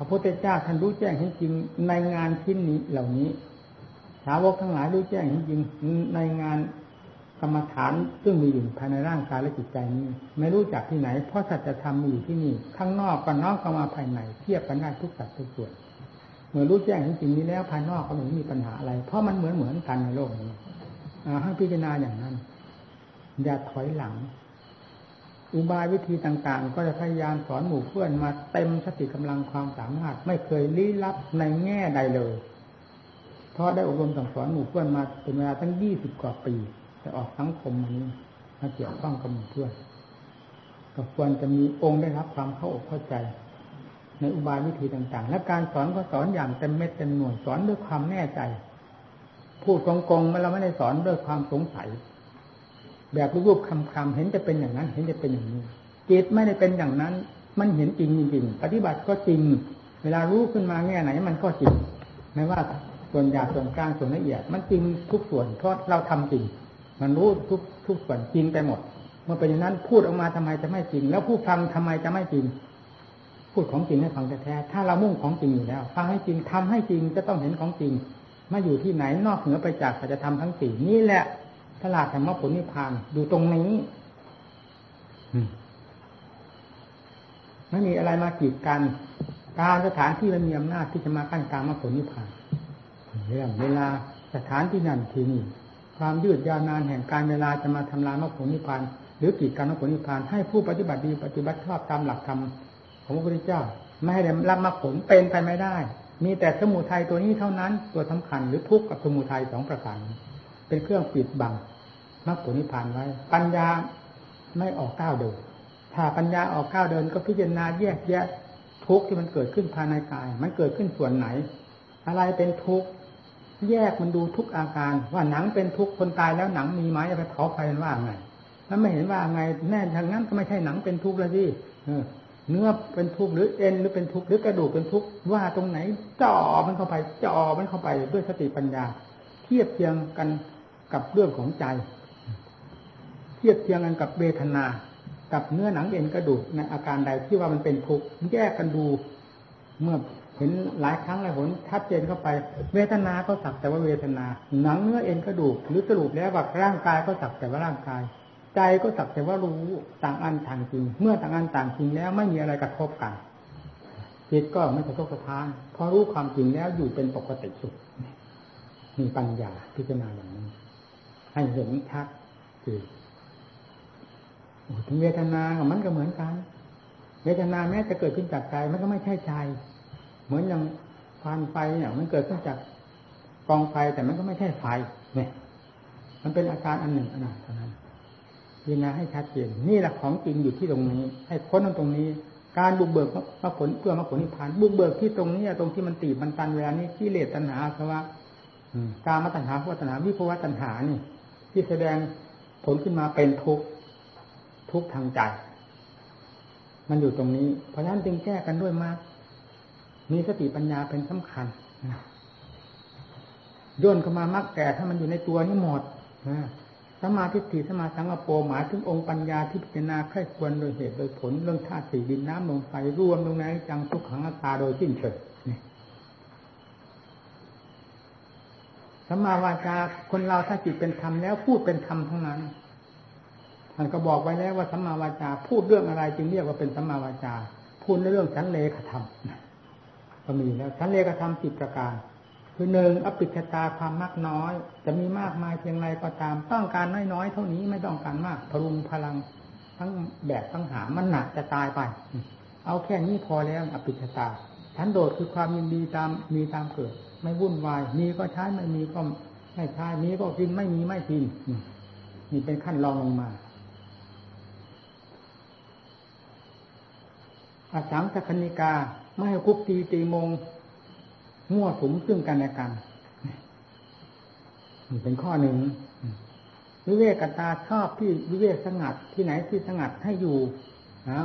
ระพุทธเจ้าท่านรู้แจ้งจริงในงานชิ้นนี้เหล่านี้ สาวกทั้งหลายรู้แจ้งจริงในงานกรรมฐานซึ่งมีอยู่ภายในร่างกายและจิตใจนี้ ไม่รู้จักที่ไหน เพราะสัจธรรมมีอยู่ที่นี่ ข้างนอกก็น้อมเข้ามาภายในเทียบกันได้ทุกสัดทุกส่วน เมื่อรู้แจ้งจริงนี้แล้วภายนอกก็ไม่มีปัญหาอะไร เพราะมันเหมือนเหมือนกันในโลกนี้ให้พิจารณาอย่างนั้น อย่าถอยหลัง อุบายวิธีต่างๆ ก็จะพยายามสอนหมู่เพื่อนมาเต็มสติกำลังความสามารถ ไม่เคยลี้ลับในแง่ใดเลย เพราะได้อบรมสั่งสอนหมู่เพื่อนมาเป็นเวลาตั้งยี่สิบกว่าปีจะออกสังคมมานี้มาเกี่ยวข้องกับหมู่เพื่อนก็ควรจะมีองค์ได้รับความเข้าอกเข้าใจ ในอุบายวิธีต่างๆ และการสอนก็สอนอย่างเต็มเม็ดเต็มหน่วยสอนด้วยความแน่ใจ พูดกองๆมาเราไม่ได้สอนด้วยความสงสัย แบบรูปคำๆเห็นจะเป็นอย่างนั้น เห็นจะเป็นอย่างนี้จิตไม่ได้เป็นอย่างนั้น มันเห็นจริงจริงปฏิบัติก็จริง เวลารู้ขึ้นมาแง่ไหน มันก็จริงไม่ว่าส่วนหยาบส่วนกลางส่วนละเอียด มันจริงทุกส่วนเพราะเราทำจริง มันรู้ทุกทุกส่วนจริงไปหมดเมื่อเป็นอย่างนั้นพูดออกมาทำไมจะไม่จริง แล้วผู้ฟังทำไมจะไม่จริง พูดของจริงให้ฟังแท้ๆถ้าเรามุ่งของจริงอยู่แล้วฟังให้จริงทำให้จริงจะต้องเห็นของจริงมาอยู่ที่ไหนนอกเหนือไปจากสัจธรรมทั้งสี่นี่แหละ ตลาดธรรมะผลนิพพานอยู่ตรงนี้ไม่มีอะไรมากีดกัน การสถานที่มันมีอำนาจที่จะมากั้นกลางมรรคผลนิพพานเรื่องเวลาสถานที่นั่นที่นี่ความยืดยาวนานแห่งการเวลาจะมาทำลายมรรคผลนิพพานหรือกีดกันมรรคผลนิพพานให้ผู้ปฏิบัติดีปฏิบัติชอบตามหลักธรรมของพระพุทธเจ้า ไม่ให้ได้รับมรรคผลเป็นไปไม่ได้ มีแต่สมุทัยตัวนี้เท่านั้นตัวสำคัญหรือทุกข์กับสมุทัยสองประการ เป็นเครื่องปิดบังมรรคผลนิพพานไว้ ปัญญาไม่ออกก้าวเดิน ถ้าปัญญาออกก้าวเดินก็พิจารณาแยกแยะทุกข์ที่มันเกิดขึ้นภายในกาย มันเกิดขึ้นส่วนไหน อะไรเป็นทุกข์แยกมันดูทุกอาการ ว่าหนังเป็นทุกข์คนตายแล้วหนังมีไหมจะไปเผาไฟว่าไงถ้าไม่เห็นว่าไงแน่ทางนั้นก็ไม่ใช่หนังเป็นทุกข์แล้วสิเนื้อเป็นทุกข์หรือเอ็นหรือเป็นทุกข์หรือกระดูกเป็นทุกข์ว่าตรงไหนจ่อมันเข้าไปจ่อมันเข้าไปด้วยสติปัญญา เทียบเทียงกัน กับเรื่องของใจ เทียบเทียงกันกับเวทนา กับเนื้อหนังเอ็นกระดูกในอาการใดที่ว่ามันเป็นทุกข์แยกกันดูเมื่อเห็นหลายครั้งหลายหนชัดเจนเข้าไป เวทนาก็สักแต่ว่าเวทนา หนังเนื้อเอ็นกระดูก หรือสรุปแล้วว่าร่างกายก็สักแต่ว่าร่างกาย ใจก็สักแต่ว่ารู้ต่างอันต่างจริง เมื่อต่างอันต่างจริงแล้วไม่มีอะไรกระทบกันจิตก็ไม่กระทบกระทานพอรู้ความจริงแล้วอยู่เป็นปกติสุขมีปัญญาพิจารณาอย่างนี้ ให้เห็นชัดคือถึงเวทนากับมันก็เหมือนกัน เวทนาแม้จะเกิดขึ้นจากใจมันก็ไม่ใช่ใจ เหมือนอย่างควันไฟเนี่ยมันเกิดขึ้นจากกองไฟแต่มันก็ไม่ใช่ไฟเนี่ย มันเป็นอาการอันหนึ่งอันหนึ่งเท่านั้นพิจารณาให้ชัดเจนนี่แหละของจริงอยู่ที่ตรงนี้ ให้ค้นตรงนี้ การบุกเบิกมาผลเพื่อมาผลนิพพานบุกเบิกที่ตรงนี้ตรงที่มันตีมันตันเวลานี้ที่เลสตัณหาสวะการมาตัณหาพุทตัณหาวิภวตัณหานี่ ที่แสดงผลขึ้นมาเป็นทุกข์ทุกข์ทางใจ มันอยู่ตรงนี้ เพราะฉะนั้นจึงแก้กันด้วยมาก มีสติปัญญาเป็นสำคัญย่นเข้ามามักแก่ถ้ามันอยู่ในตัวนี้หมดสมาธิฏฐิสมาสังกโปหมายถึงองค์ปัญญาที่พิจารณาใคร่ควรโดยเหตุโดยผลเรื่องธาตุสี่ดินน้ำลมไฟรวมลงในจังทุกขังอัตตาโดยสิ้นเชิง สัมมาวาจาคนเราถ้าจิตเป็นธรรมแล้วพูดเป็นธรรมทั้งนั้นท่านก็บอกไว้แล้วว่าสัมมาวาจา พูดเรื่องอะไรจึงเรียกว่าเป็นสัมมาวาจา พูดในเรื่องสันเลขธรรมก็มีแล้วสันเลขธรรมสิบประการ คือหนึ่งอภิชตาความมากน้อย จะมีมากมายเพียงไรก็ตาม ต้องการน้อยๆเท่านี้ไม่ต้องการมากพรุงพลังทั้งแบบทั้งหามันหนักจะตายไป เอาแค่นี้พอแล้วอภิชตาฉันโดดคือความยินดีตามมีตามเกิด ไม่วุ่นวาย มีก็ใช้ไม่มีก็ไม่ใช้มีก็กินไม่มีไม่กินนี่เป็นขั้นรองลงมาอาสังสคณิกาไม่ให้คุกตีตีมงมั่วสุมซึ่งกันและกันนี่เป็นข้อหนึ่งวิเวกตาชอบที่วิเวกสงัดที่ไหนที่สงัดให้อยู่เอา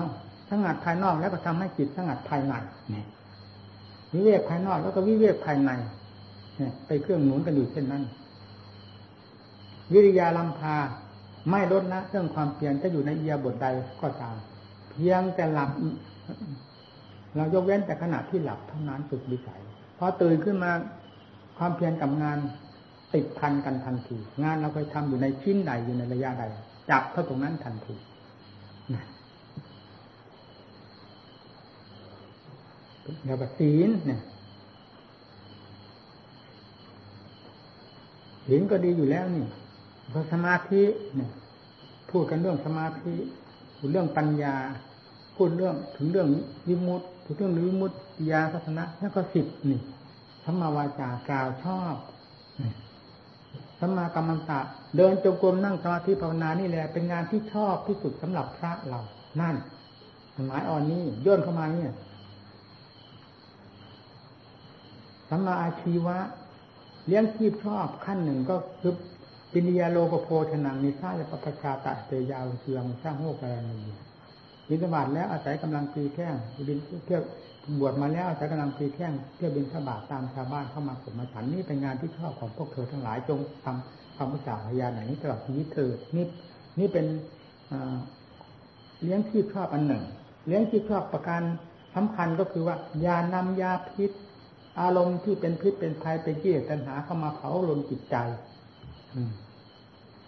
สงัดภายนอกแล้วก็ทำให้จิตสงัดภายใน วิเวกภายนอกแล้วก็วิเวกภายในไปเครื่องหนุนกันอยู่เช่นนั้น วิริยาลัมพาไม่ลดละเรื่องความเพียรจะอยู่ในเอียบทใดก็ตาม เพียงแต่หลับ เรายกเว้นแต่ขณะที่หลับเท่านั้นสุดวิสัยพอตื่นขึ้นมาความเพียรกับงานติดพันกันทันที งานเราเคยทำอยู่ในชิ้นใดอยู่ในระยะใดจับเท่าตรงนั้นทันที เดี๋ยวแบบศีลเนี่ยศีลก็ดีอยู่แล้วนี่พอสมาธิเนี่ย พูดกันเรื่องสมาธิพูดเรื่องปัญญา พูดเรื่องถึงเรื่องวิมุตถึงเรื่องวิมุตติยาทัศนะแล้วก็สิบนี่ธรรมาวาจากล่าวชอบสัมมากรรมันตะ เดินจงกรมนั่งสมาธิภาวนานี่แหละ เป็นงานที่ชอบที่สุดสำหรับพระเรา นั่นหมายอ่อนนี้ย่นเข้ามาเนี่ย สัมมาอาชีวะ เลี้ยงชีพชอบขั้นหนึ่งก็คือปิญญาโลกโพชนังมีท่าจะปปชาตะเตยาวเชืองสร้างโมกอะไรนีบินสบาทแล้วอาศัยกำลังปีแข้งบินเที่ยวบวชมาแล้วอาศัยกำลังปีแข้งเที่ยวบินสบาทตามชาวบ้านเข้ามาสมมาฉันนี่เป็นงานที่ชอบของพวกเธอทั้งหลายจงทำความมุสาพยานไหนตลอดชีวิตเธอนี่นี่เป็นเลี้ยงชีพชอบอันหนึ่ง เลี้ยงชีพชอบประการสำคัญก็คือว่า ยานำยาพิษ อารมณ์ที่เป็นพิษเป็นภัยเป็นกิเลสตัณหาเข้ามาเผาลนจิตใจอื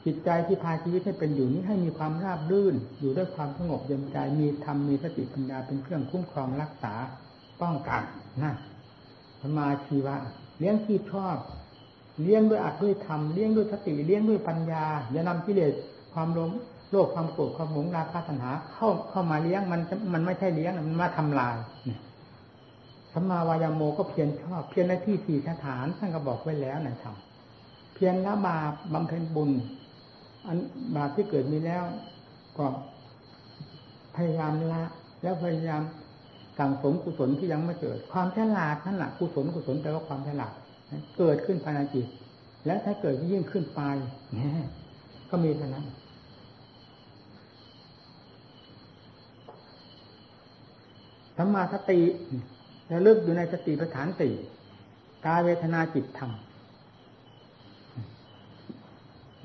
จิตใจที่พาชีวิตให้เป็นอยู่นี้ให้มีความราบรื่น อยู่ด้วยความสงบเย็นใจมีธรรมมีสติปัญญาเป็นเครื่องคุ้มครองรักษาป้องกันนะสมาชีวะเลี้ยงที่ชอบ เลี้ยงด้วยอัดด้วยธรรมเลี้ยงด้วยสติเลี้ยงด้วยปัญญาอย่านำกิเลสความล้มโลภความโกรธความหงราคะตัณหาเข้าเข้ามาเลี้ยงมันมันไม่ใช่เลี้ยงมันมาทำลาย สัมมาวายโมก็เพียรชอบ เพียรในที่สี่สถานท่านก็บอกไว้แล้วนะธรรมเพียรละบาปบำเพ็ญบุญ อันบาปที่เกิดมีแล้ว ก็พยายามละ แล้วพยายามสั่งสมกุศลที่ยังไม่เกิด ความฉลาดนั่นแหละกุศลกุศลแปลว่าความฉลาดเกิดขึ้นภายในจิต และถ้าเกิดยิ่งขึ้นไปก็มีเท่านั้นสัมมาสติ ระลึกอยู่ในสติปัฏฐานสี่กายเวทนาจิตธรรม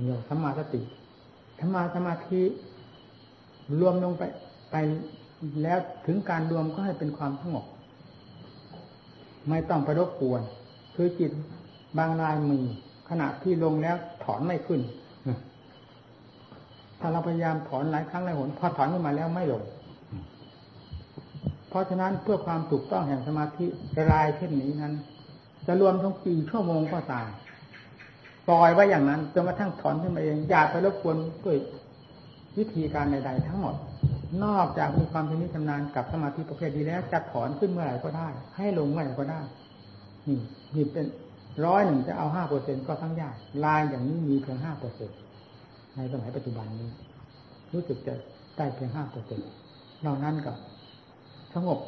เนี่ยสัมมาสติสัมมาสมาธิรวมลงไปไปแล้วถึงการรวมก็ให้เป็นความสงบไม่ต้องไปรบกวน คือจิตบางรายมีขณะที่ลงแล้วถอนไม่ขึ้น ถ้าเราพยายามถอนหลายครั้งหลายหนพอถอนขึ้นมาแล้วไม่ลง เพราะฉะนั้นเพื่อความถูกต้องแห่งสมาธิรายเช่นนี้นั้น จะรวมทั้งกี่ชั่วโมงก็ตามปล่อยไว้อย่างนั้นจนกระทั่งถอนขึ้นมาเองอย่าไปรบกวนด้วยวิธีการใดๆทั้งหมด นอกจากมีความชำนิชำนาญกับสมาธิประเภทนี้แล้วจะถอนขึ้นเมื่อไหร่ก็ได้ ให้ลงเมื่อไหร่ก็ได้นี่นี่เป็นร้อยหนึ่งจะเอาห้าเปอร์เซ็นก็ทั้งยากลายอย่างนี้มีเพียงห้าเปอร์เซ็นในสมัยปัจจุบันนี้ รู้สึกจะได้เพียงห้าเปอร์เซ็นต์นอกนั้นก็ สงบ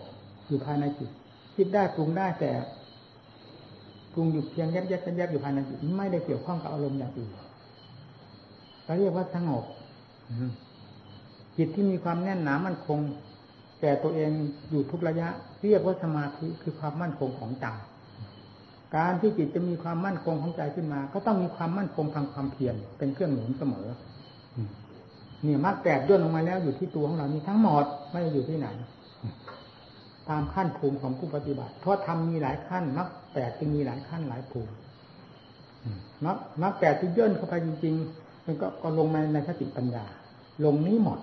อยู่ภายในจิต คิดได้ปรุงได้แต่ปรุงอยู่เพียงแยบแยบแยบอยู่ภายในจิตไม่ได้เกี่ยวข้องกับอารมณ์อย่างอื่นเราเรียกว่าสงบจิตที่มีความแน่นหนามั่นคงแก่ตัวเองอยู่ทุกระยะ เรียกว่าสมาธิคือความมั่นคงของใจการที่จิตจะมีความมั่นคงของใจขึ้นมา ก็ต้องมีความมั่นคงทางความเพียรเป็นเครื่องหนุนเสมอเนี่ยมรรคแปดย่นลงมาแล้วอยู่ที่ตัวของเรานี่ทั้งหมดไม่ได้อยู่ที่ไหน ตามขั้นภูมิของผู้ปฏิบัติ เพราะทำมีหลายขั้นมรรคแปดจึงมีหลายขั้นหลายภูมิมรรคมรรคแปดที่ย่นเข้าไปจริงๆมันก็ก็ลงมาในสติปัญญา ลงนี้หมด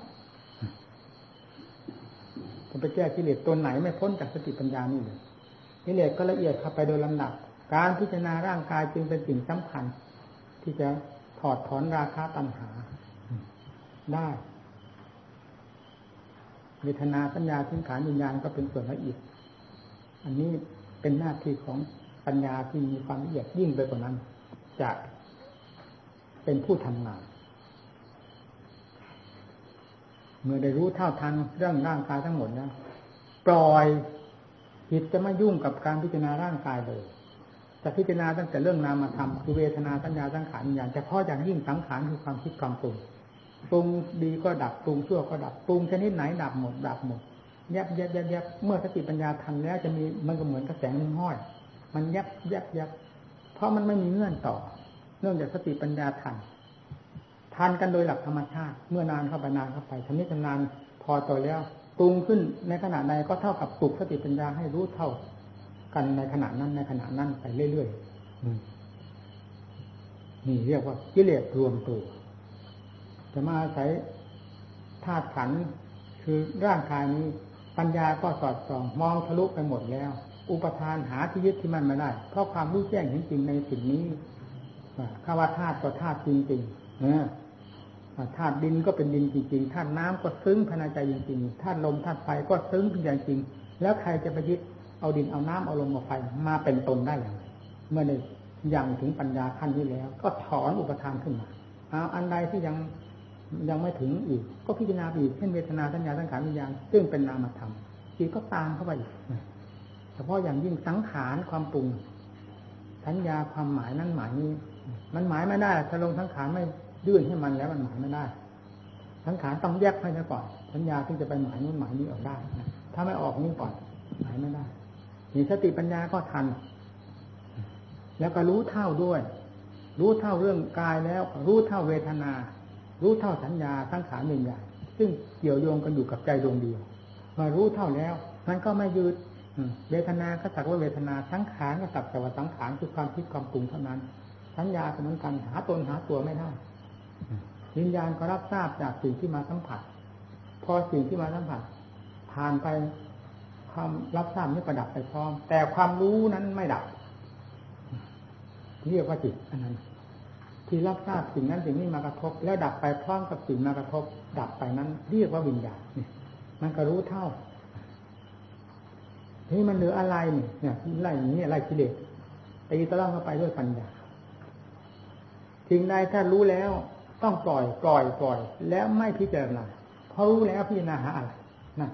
จะไปแก้กิเลสตัวไหนไม่พ้นจากสติปัญญานี่เลยกิเลสก็ละเอียดเข้าไปโดยลำดับ การพิจารณาร่างกายจึงเป็นสิ่งสำคัญ ที่จะถอดถอนราคาตัณหาได้ เวทนาสัญญาสังขารวิญญาณก็เป็นส่วนละเอียด อันนี้เป็นหน้าที่ของปัญญาที่มีความละเอียดยิ่งไปกว่านั้น จะเป็นผู้ทำงาน เมื่อได้รู้เท่าทันเรื่องร่างกายทั้งหมดแล้วปล่อยจิตจะไม่ยุ่งกับการพิจารณาร่างกายเลยจะพิจารณาตั้งแต่เรื่องนามธรรมคือเวทนาสัญญาสังขารวิญญาณเฉพาะอย่างยิ่งสังขารคือความคิดความปรุง ปรุงดีก็ดับปรุงชั่วก็ดับปรุงชนิดไหนดับหมดดับหมดแยบแยบแยบแยบเมื่อสติปัญญาทันแล้วจะมีมันก็เหมือนกระแสนึ่งห้อย มันแยบแยบแยบเพราะมันไม่มีเงื่อนต่อ เนื่องจากสติปัญญาทันทันกันโดยหลักธรรมชาติ เมื่อนานเข้าไปนานเข้าไปชนิดนานพอต่อแล้วปรุงขึ้นในขณะใดก็เท่ากับปลุกสติปัญญาให้รู้เท่า กันในขณะนั้นในขณะนั้นไปเรื่อยๆนี่เรียกว่ากิเลสรวมตัว จะมาอาศัยธาตุขันคือร่างกายนี้ ปัญญาก็สอดส่อง มองทะลุไปหมดแล้ว อุปทานหาที่ยึดที่มันมาได้ เพราะความรู้แจ้งเห็นจริงในสิ่งนี้คำว่าธาตุก็ธาตุจริงๆนะธาตุดินก็เป็นดินจริงๆธาตุน้ำก็ซึ้งภาใจจริงๆธาตุลมธาตุไฟก็ซึ้งเป็นอย่างจริง แล้วใครจะไปยึดเอาดินเอาน้ำเอาลมเอาไฟมาเป็นตนได้อย่างไรเมื่อได้ยังถึงปัญญาขั้นนี้แล้ว ก็ถอนอุปทานขึ้นมาเอาอันใดที่ยัง ยังไม่ถึงอีก ก็พิจารณาอีกเช่นเวทนาสัญญาสังขารวิญญาณซึ่งเป็นนามธรรมจิตก็ตามเข้าไปอีกเฉพาะอย่างยิ่งสังขารความปรุง สัญญาความหมายนั้นหมายนี้ มันหมายไม่ได้ถ้าลงสังขารไม่ยื่นให้มันแล้วมันหมายไม่ได้สังขารต้องแยกให้ก่อนสัญญาที่จะไปหมายนู้นหมายนี้ออกได้ถ้าไม่ออกนี้ก่อนหมายไม่ได้มีสติปัญญาก็ทัน แล้วก็รู้เท่าด้วย รู้เท่าเรื่องกายแล้ว รู้เท่าเวทนา รู้เท่าสัญญาสังขารหนึ่งอย่างซึ่งเกี่ยวโยงกันอยู่กับใจดวงเดียวมารู้เท่าแล้ว มันก็ไม่ยืดเวทนาก็สักว่าเวทนาสังขารก็สักแต่ว่าสังขารคือความคิดความปรุงเท่านั้น สัญญาก็เหมือนกันหาตนหาตัวไม่ได้วิญญาณก็รับทราบจากสิ่งที่มาสัมผัส พอสิ่งที่มาสัมผัส ผ่านไปความรับทราบนี้ประดับไปพร้อม แต่ความรู้นั้นไม่ดับเรียกว่าจิตอันนั้น ที่รับทราบสิ่งนั้นสิ่งนี้มากระทบ แล้วดับไปพร้อมกับสิ่งมากระทบ ดับไปนั้น เรียกว่าวิญญาณมันก็รู้เท่านี่มันเหลืออะไรเนี่ยไล่อย่างนี้ไล่กิเลสตีตะล่างเข้าไปด้วยปัญญาสิ่งใดถ้ารู้แล้ว ต้องปล่อยปล่อยปล่อย แล้วไม่พิจารณาเพราะรู้แล้วพิจารณาหาอะไรนะ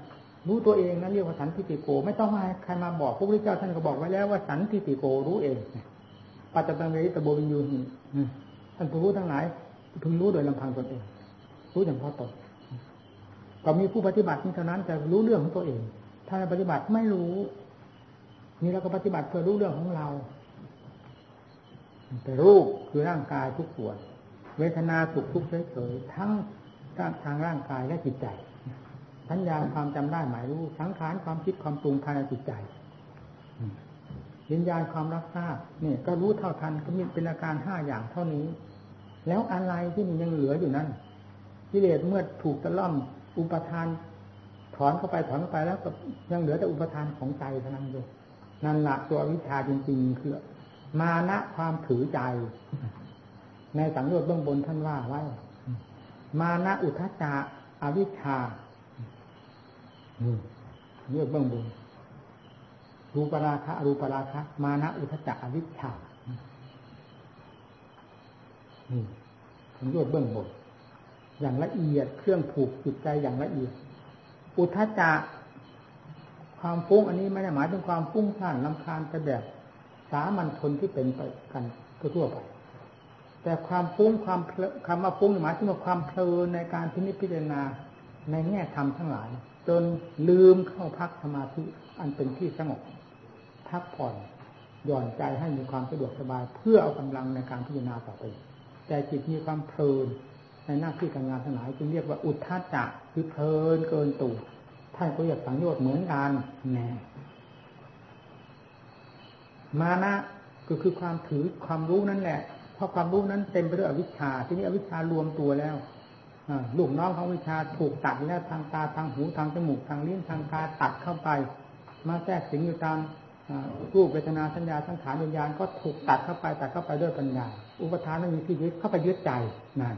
รู้ตัวเองนั่นเรียกว่าสันติติโก ไม่ต้องมาใครมาบอกพระพุทธเจ้าท่านก็บอกไว้แล้วว่าสันติติโกรู้เองปัจจตังเวทิตโบวินยูหิ ท่านผู้รู้ทั้งหลายพึงรู้โดยลำพังตนเอง รู้อย่างพอตนก็มีผู้ปฏิบัติเท่านั้นจะรู้เรื่องของตัวเอง ถ้าปฏิบัติไม่รู้ นี่เราก็ปฏิบัติเพื่อรู้เรื่องของเราแต่รูปคือร่างกายทุกส่วน เวทนาสุขทุกข์เฉยๆทั้งทางร่างกายและจิตใจสัญญาความจำได้หมายรู้สังขารความคิดความปรุงภายในจิตใจวิญญาณความรับทราบนี่ก็รู้เท่าทันก็มีเป็นอาการห้าอย่างเท่านี้ แล้วอะไรที่มันยังเหลืออยู่นั้นกิเลสเมื่อถูกตะล่อมอุปทานถอนเข้าไปถอนเข้าไปแล้วก็ยังเหลือแต่อุปทานของใจเท่านั้นอยู่นั่นละตัววิชาจริงๆคือมานะความถือใจ ในสังโยชน์เบื้องบนท่านว่าไว้ มานะอุทจจะอวิชาเรียกเบื้องบนรูปราคะรูปราคะ มานะอุทจจะอวิชา นี่สังโยชน์เบื้องบนอย่างละเอียดเครื่องผูกจิตใจอย่างละเอียด อุทจจะความฟุ้งอันนี้ไม่ได้หมายถึงความฟุ้งซ่านลำคาญไปแบบ สามัญชนที่เป็นไปกันทั่วไป แต่ความฟุ้งความคำว่าฟุ้งหมายถึงความเพลินในการพินิจพิจารณาในแง่ธรรมทั้งหลาย จนลืมเข้าพักสมาธิอันเป็นที่สงบพักผ่อนหย่อนใจให้มีความสะดวกสบายเพื่อเอากำลังในการพิจารณาต่อไป แต่จิตมีความเพลินในหน้าที่การงานทั้งหลายจึงเรียกว่าอุทธาจักคือเพลินเกินตัวท่านก็เรียกสังโยชน์เหมือนกันแน่มานะก็คือความถือความรู้นั่นแหละ เพราะความรู้นั้นเต็มไปด้วยอวิชชา ที่นี้อวิชชารวมตัวแล้วลูกน้องของวิชาถูกตัดแล้วทางตาทางหูทางจมูกทางลิ้นทางกายตัดเข้าไป มาแทรกสิงอยู่ตาม รูปเวทนาสัญญาสังขารวิญญาณก็ถูกตัดเข้าไปตัดเข้าไปด้วยปัญญา อุปทานนั้นมีที่ยึดเข้าไปยึดใจนั่น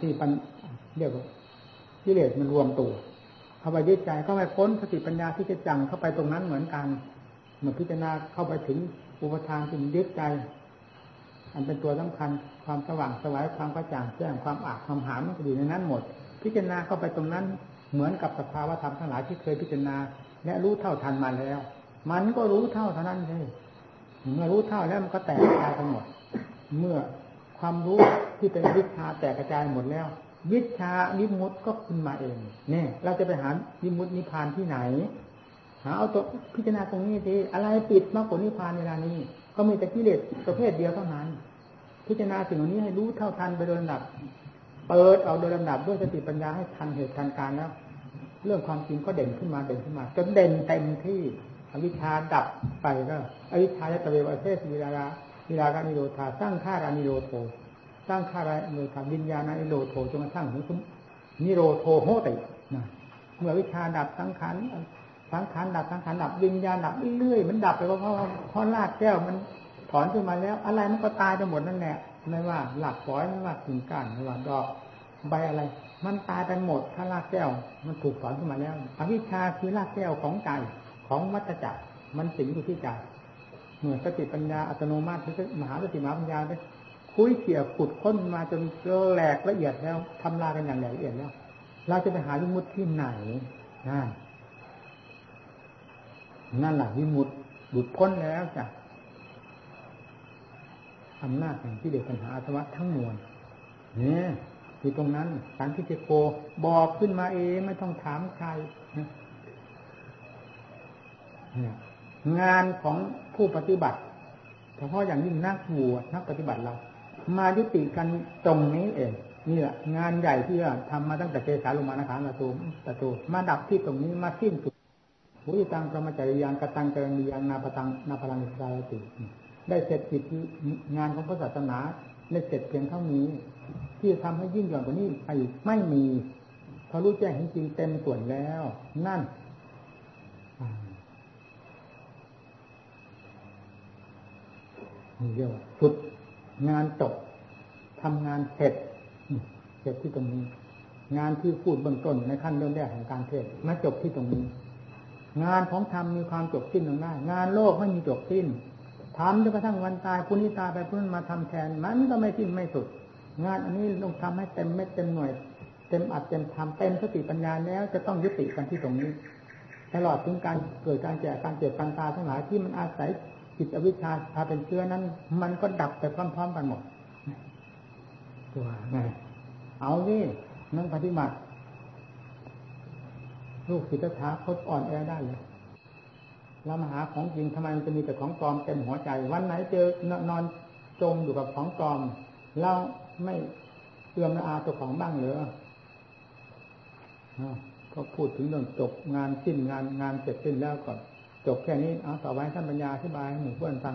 ที่ปัญเรียกว่ากิเลสมันรวมตัวเข้าไปยึดใจเข้าไปพ้นสติปัญญาที่จะจังเข้าไปตรงนั้นเหมือนกันเมื่อพิจารณาเข้าไปถึงอุปทานที่ยึดใจ อันเป็นตัวสำคัญความสว่างสวายความกระจ่างแจ้งความอาบความหามมันอยู่ในนั้นหมด พิจารณาเข้าไปตรงนั้นเหมือนกับสภาวะธรรมทั้งหลายที่เคยพิจารณา และรู้เท่าทันมาแล้ว มันก็รู้เท่าเท่านั้นเลยเมื่อรู้เท่าแล้วมันก็แตกกระจายกันหมด เมื่อความรู้ที่เป็นวิชาแตกกระจายหมดแล้ว วิชานิมุตก็ขึ้นมาเองเนี่ยเราจะไปหานิมุตนิพานที่ไหน หาเอาตัวพิจารณาตรงนี้ทีอะไรปิดมากกว่านิพานเวลานี้ ก็มีแต่กิเลสประเภทเดียวเท่านั้น พิจารณาสิ่งเหล่านี้ให้รู้เท่าทันไปโดยลำดับ เปิดเอาโดยลำดับด้วยสติปัญญาให้ทันเหตุทันการแล้ว เรื่องความจริงก็เด่นขึ้นมาเด่นขึ้นมาจนเด่นเต็มที่ อวิชชาดับไปก็อวิชชาจะตะเววเทสวิราราวิราการนิโรธาสร้างฆารานิโรโทสร้างฆารานิโรธาวิญญาณนิโรโทจนกระทั่งถึงนิโรโทโหตินะเมื่อวิชาดับสังขารสังขารดับสังขารดับวิญญาณดับเรื่อยๆมันดับไปเพราะเพราะลากแก้วมันถอนขึ้นมาแล้ว อะไรมันก็ตายไปหมดนั่นแหละไม่ว่า หลักฝอยไม่ว่ากิ่งก้านไม่ว่าดอกใบอะไร มันตายไปหมดถ้ารากแก้ว มันถูกถอนขึ้นมาแล้วอวิชชาคือรากแก้วของใจ ของวัฏจักรมันสิงอยู่ที่ใจเหมือนสติปัญญาอัตโนมัติที่มหาสติมหาปัญญาได้คุยเขี่ยขุดค้นมาจนแหลกละเอียดแล้วทำลายกันอย่างละเอียดแล้ว เราจะไปหาวิมุตที่ไหนนั่นนั่นแหละวิมุตหลุดพ้นแล้วจ้ะอำนาจแห่งที่เด็กปัญหาอาสวะทั้งมวลเนี่ยอยู่ตรงนั้นสันทิเจโกบอกขึ้นมาเองไม่ต้องถามใคร งานของผู้ปฏิบัติเฉพาะอย่างยิ่งนักบวชนักปฏิบัติเรา มายุติกันตรงนี้เองนี่แหละงานใหญ่ที่ทำมาตั้งแต่เกสาลงมานะคาตะตูตะตูมาดับที่ตรงนี้มาสิ้นสุดหุยตังกรรมจริยานกตังกรณียางนาปตังนาพลังสารติได้เสร็จกิจงานของพระศาสนาได้เสร็จเพียงเท่านี้ ที่ทำให้ยิ่งหย่อนกว่านี้ไปไม่มีพอรู้แจ้งจริงเต็มส่วนแล้ว นั่น นี่เรียกว่าสุดงานจบทำงานเสร็จเสร็จที่ตรงนี้ งานที่พูดเบื้องต้นในขั้นเริ่มแรกของการเทศมาจบที่ตรงนี้ งานของธรรมมีความจบสิ้นลงได้ งานโลกไม่มีจบสิ้นทำจนกระทั่งวันตายผู้นี้ตายไปผู้นั้นมาทำแทนมันก็ไม่สิ้นไม่สุด งานอันนี้ต้องทำให้เต็มเม็ดเต็มหน่วย เต็มอัดเต็มทำเต็มสติปัญญาแล้ว จะต้องยุติกันที่ตรงนี้ตลอดถึงการเกิดการแก่การเจ็บการตายทั้งหลายที่มันอาศัย จิตอวิชชาพาเป็นเชื้อนั้น มันก็ดับไปพร้อมๆกันหมดตัวไงเอาดินั่งปฏิบัติลูกศิษย์ถาคตอ่อนแอได้เลยเรามาหาของจริงทำไมมันจะมีแต่ของปลอมเต็มหัวใจ วันไหนเจอนอนจมอยู่กับของปลอมเราไม่เตือมละอาตัวของบ้างเหรอก็พูดถึงเรื่องจบงานสิ้นงานงานเสร็จสิ้นแล้วก่อน จบแค่นี้เอาต่อไปท่านปัญญาอธิบายให้หมู่เพื่อนฟัง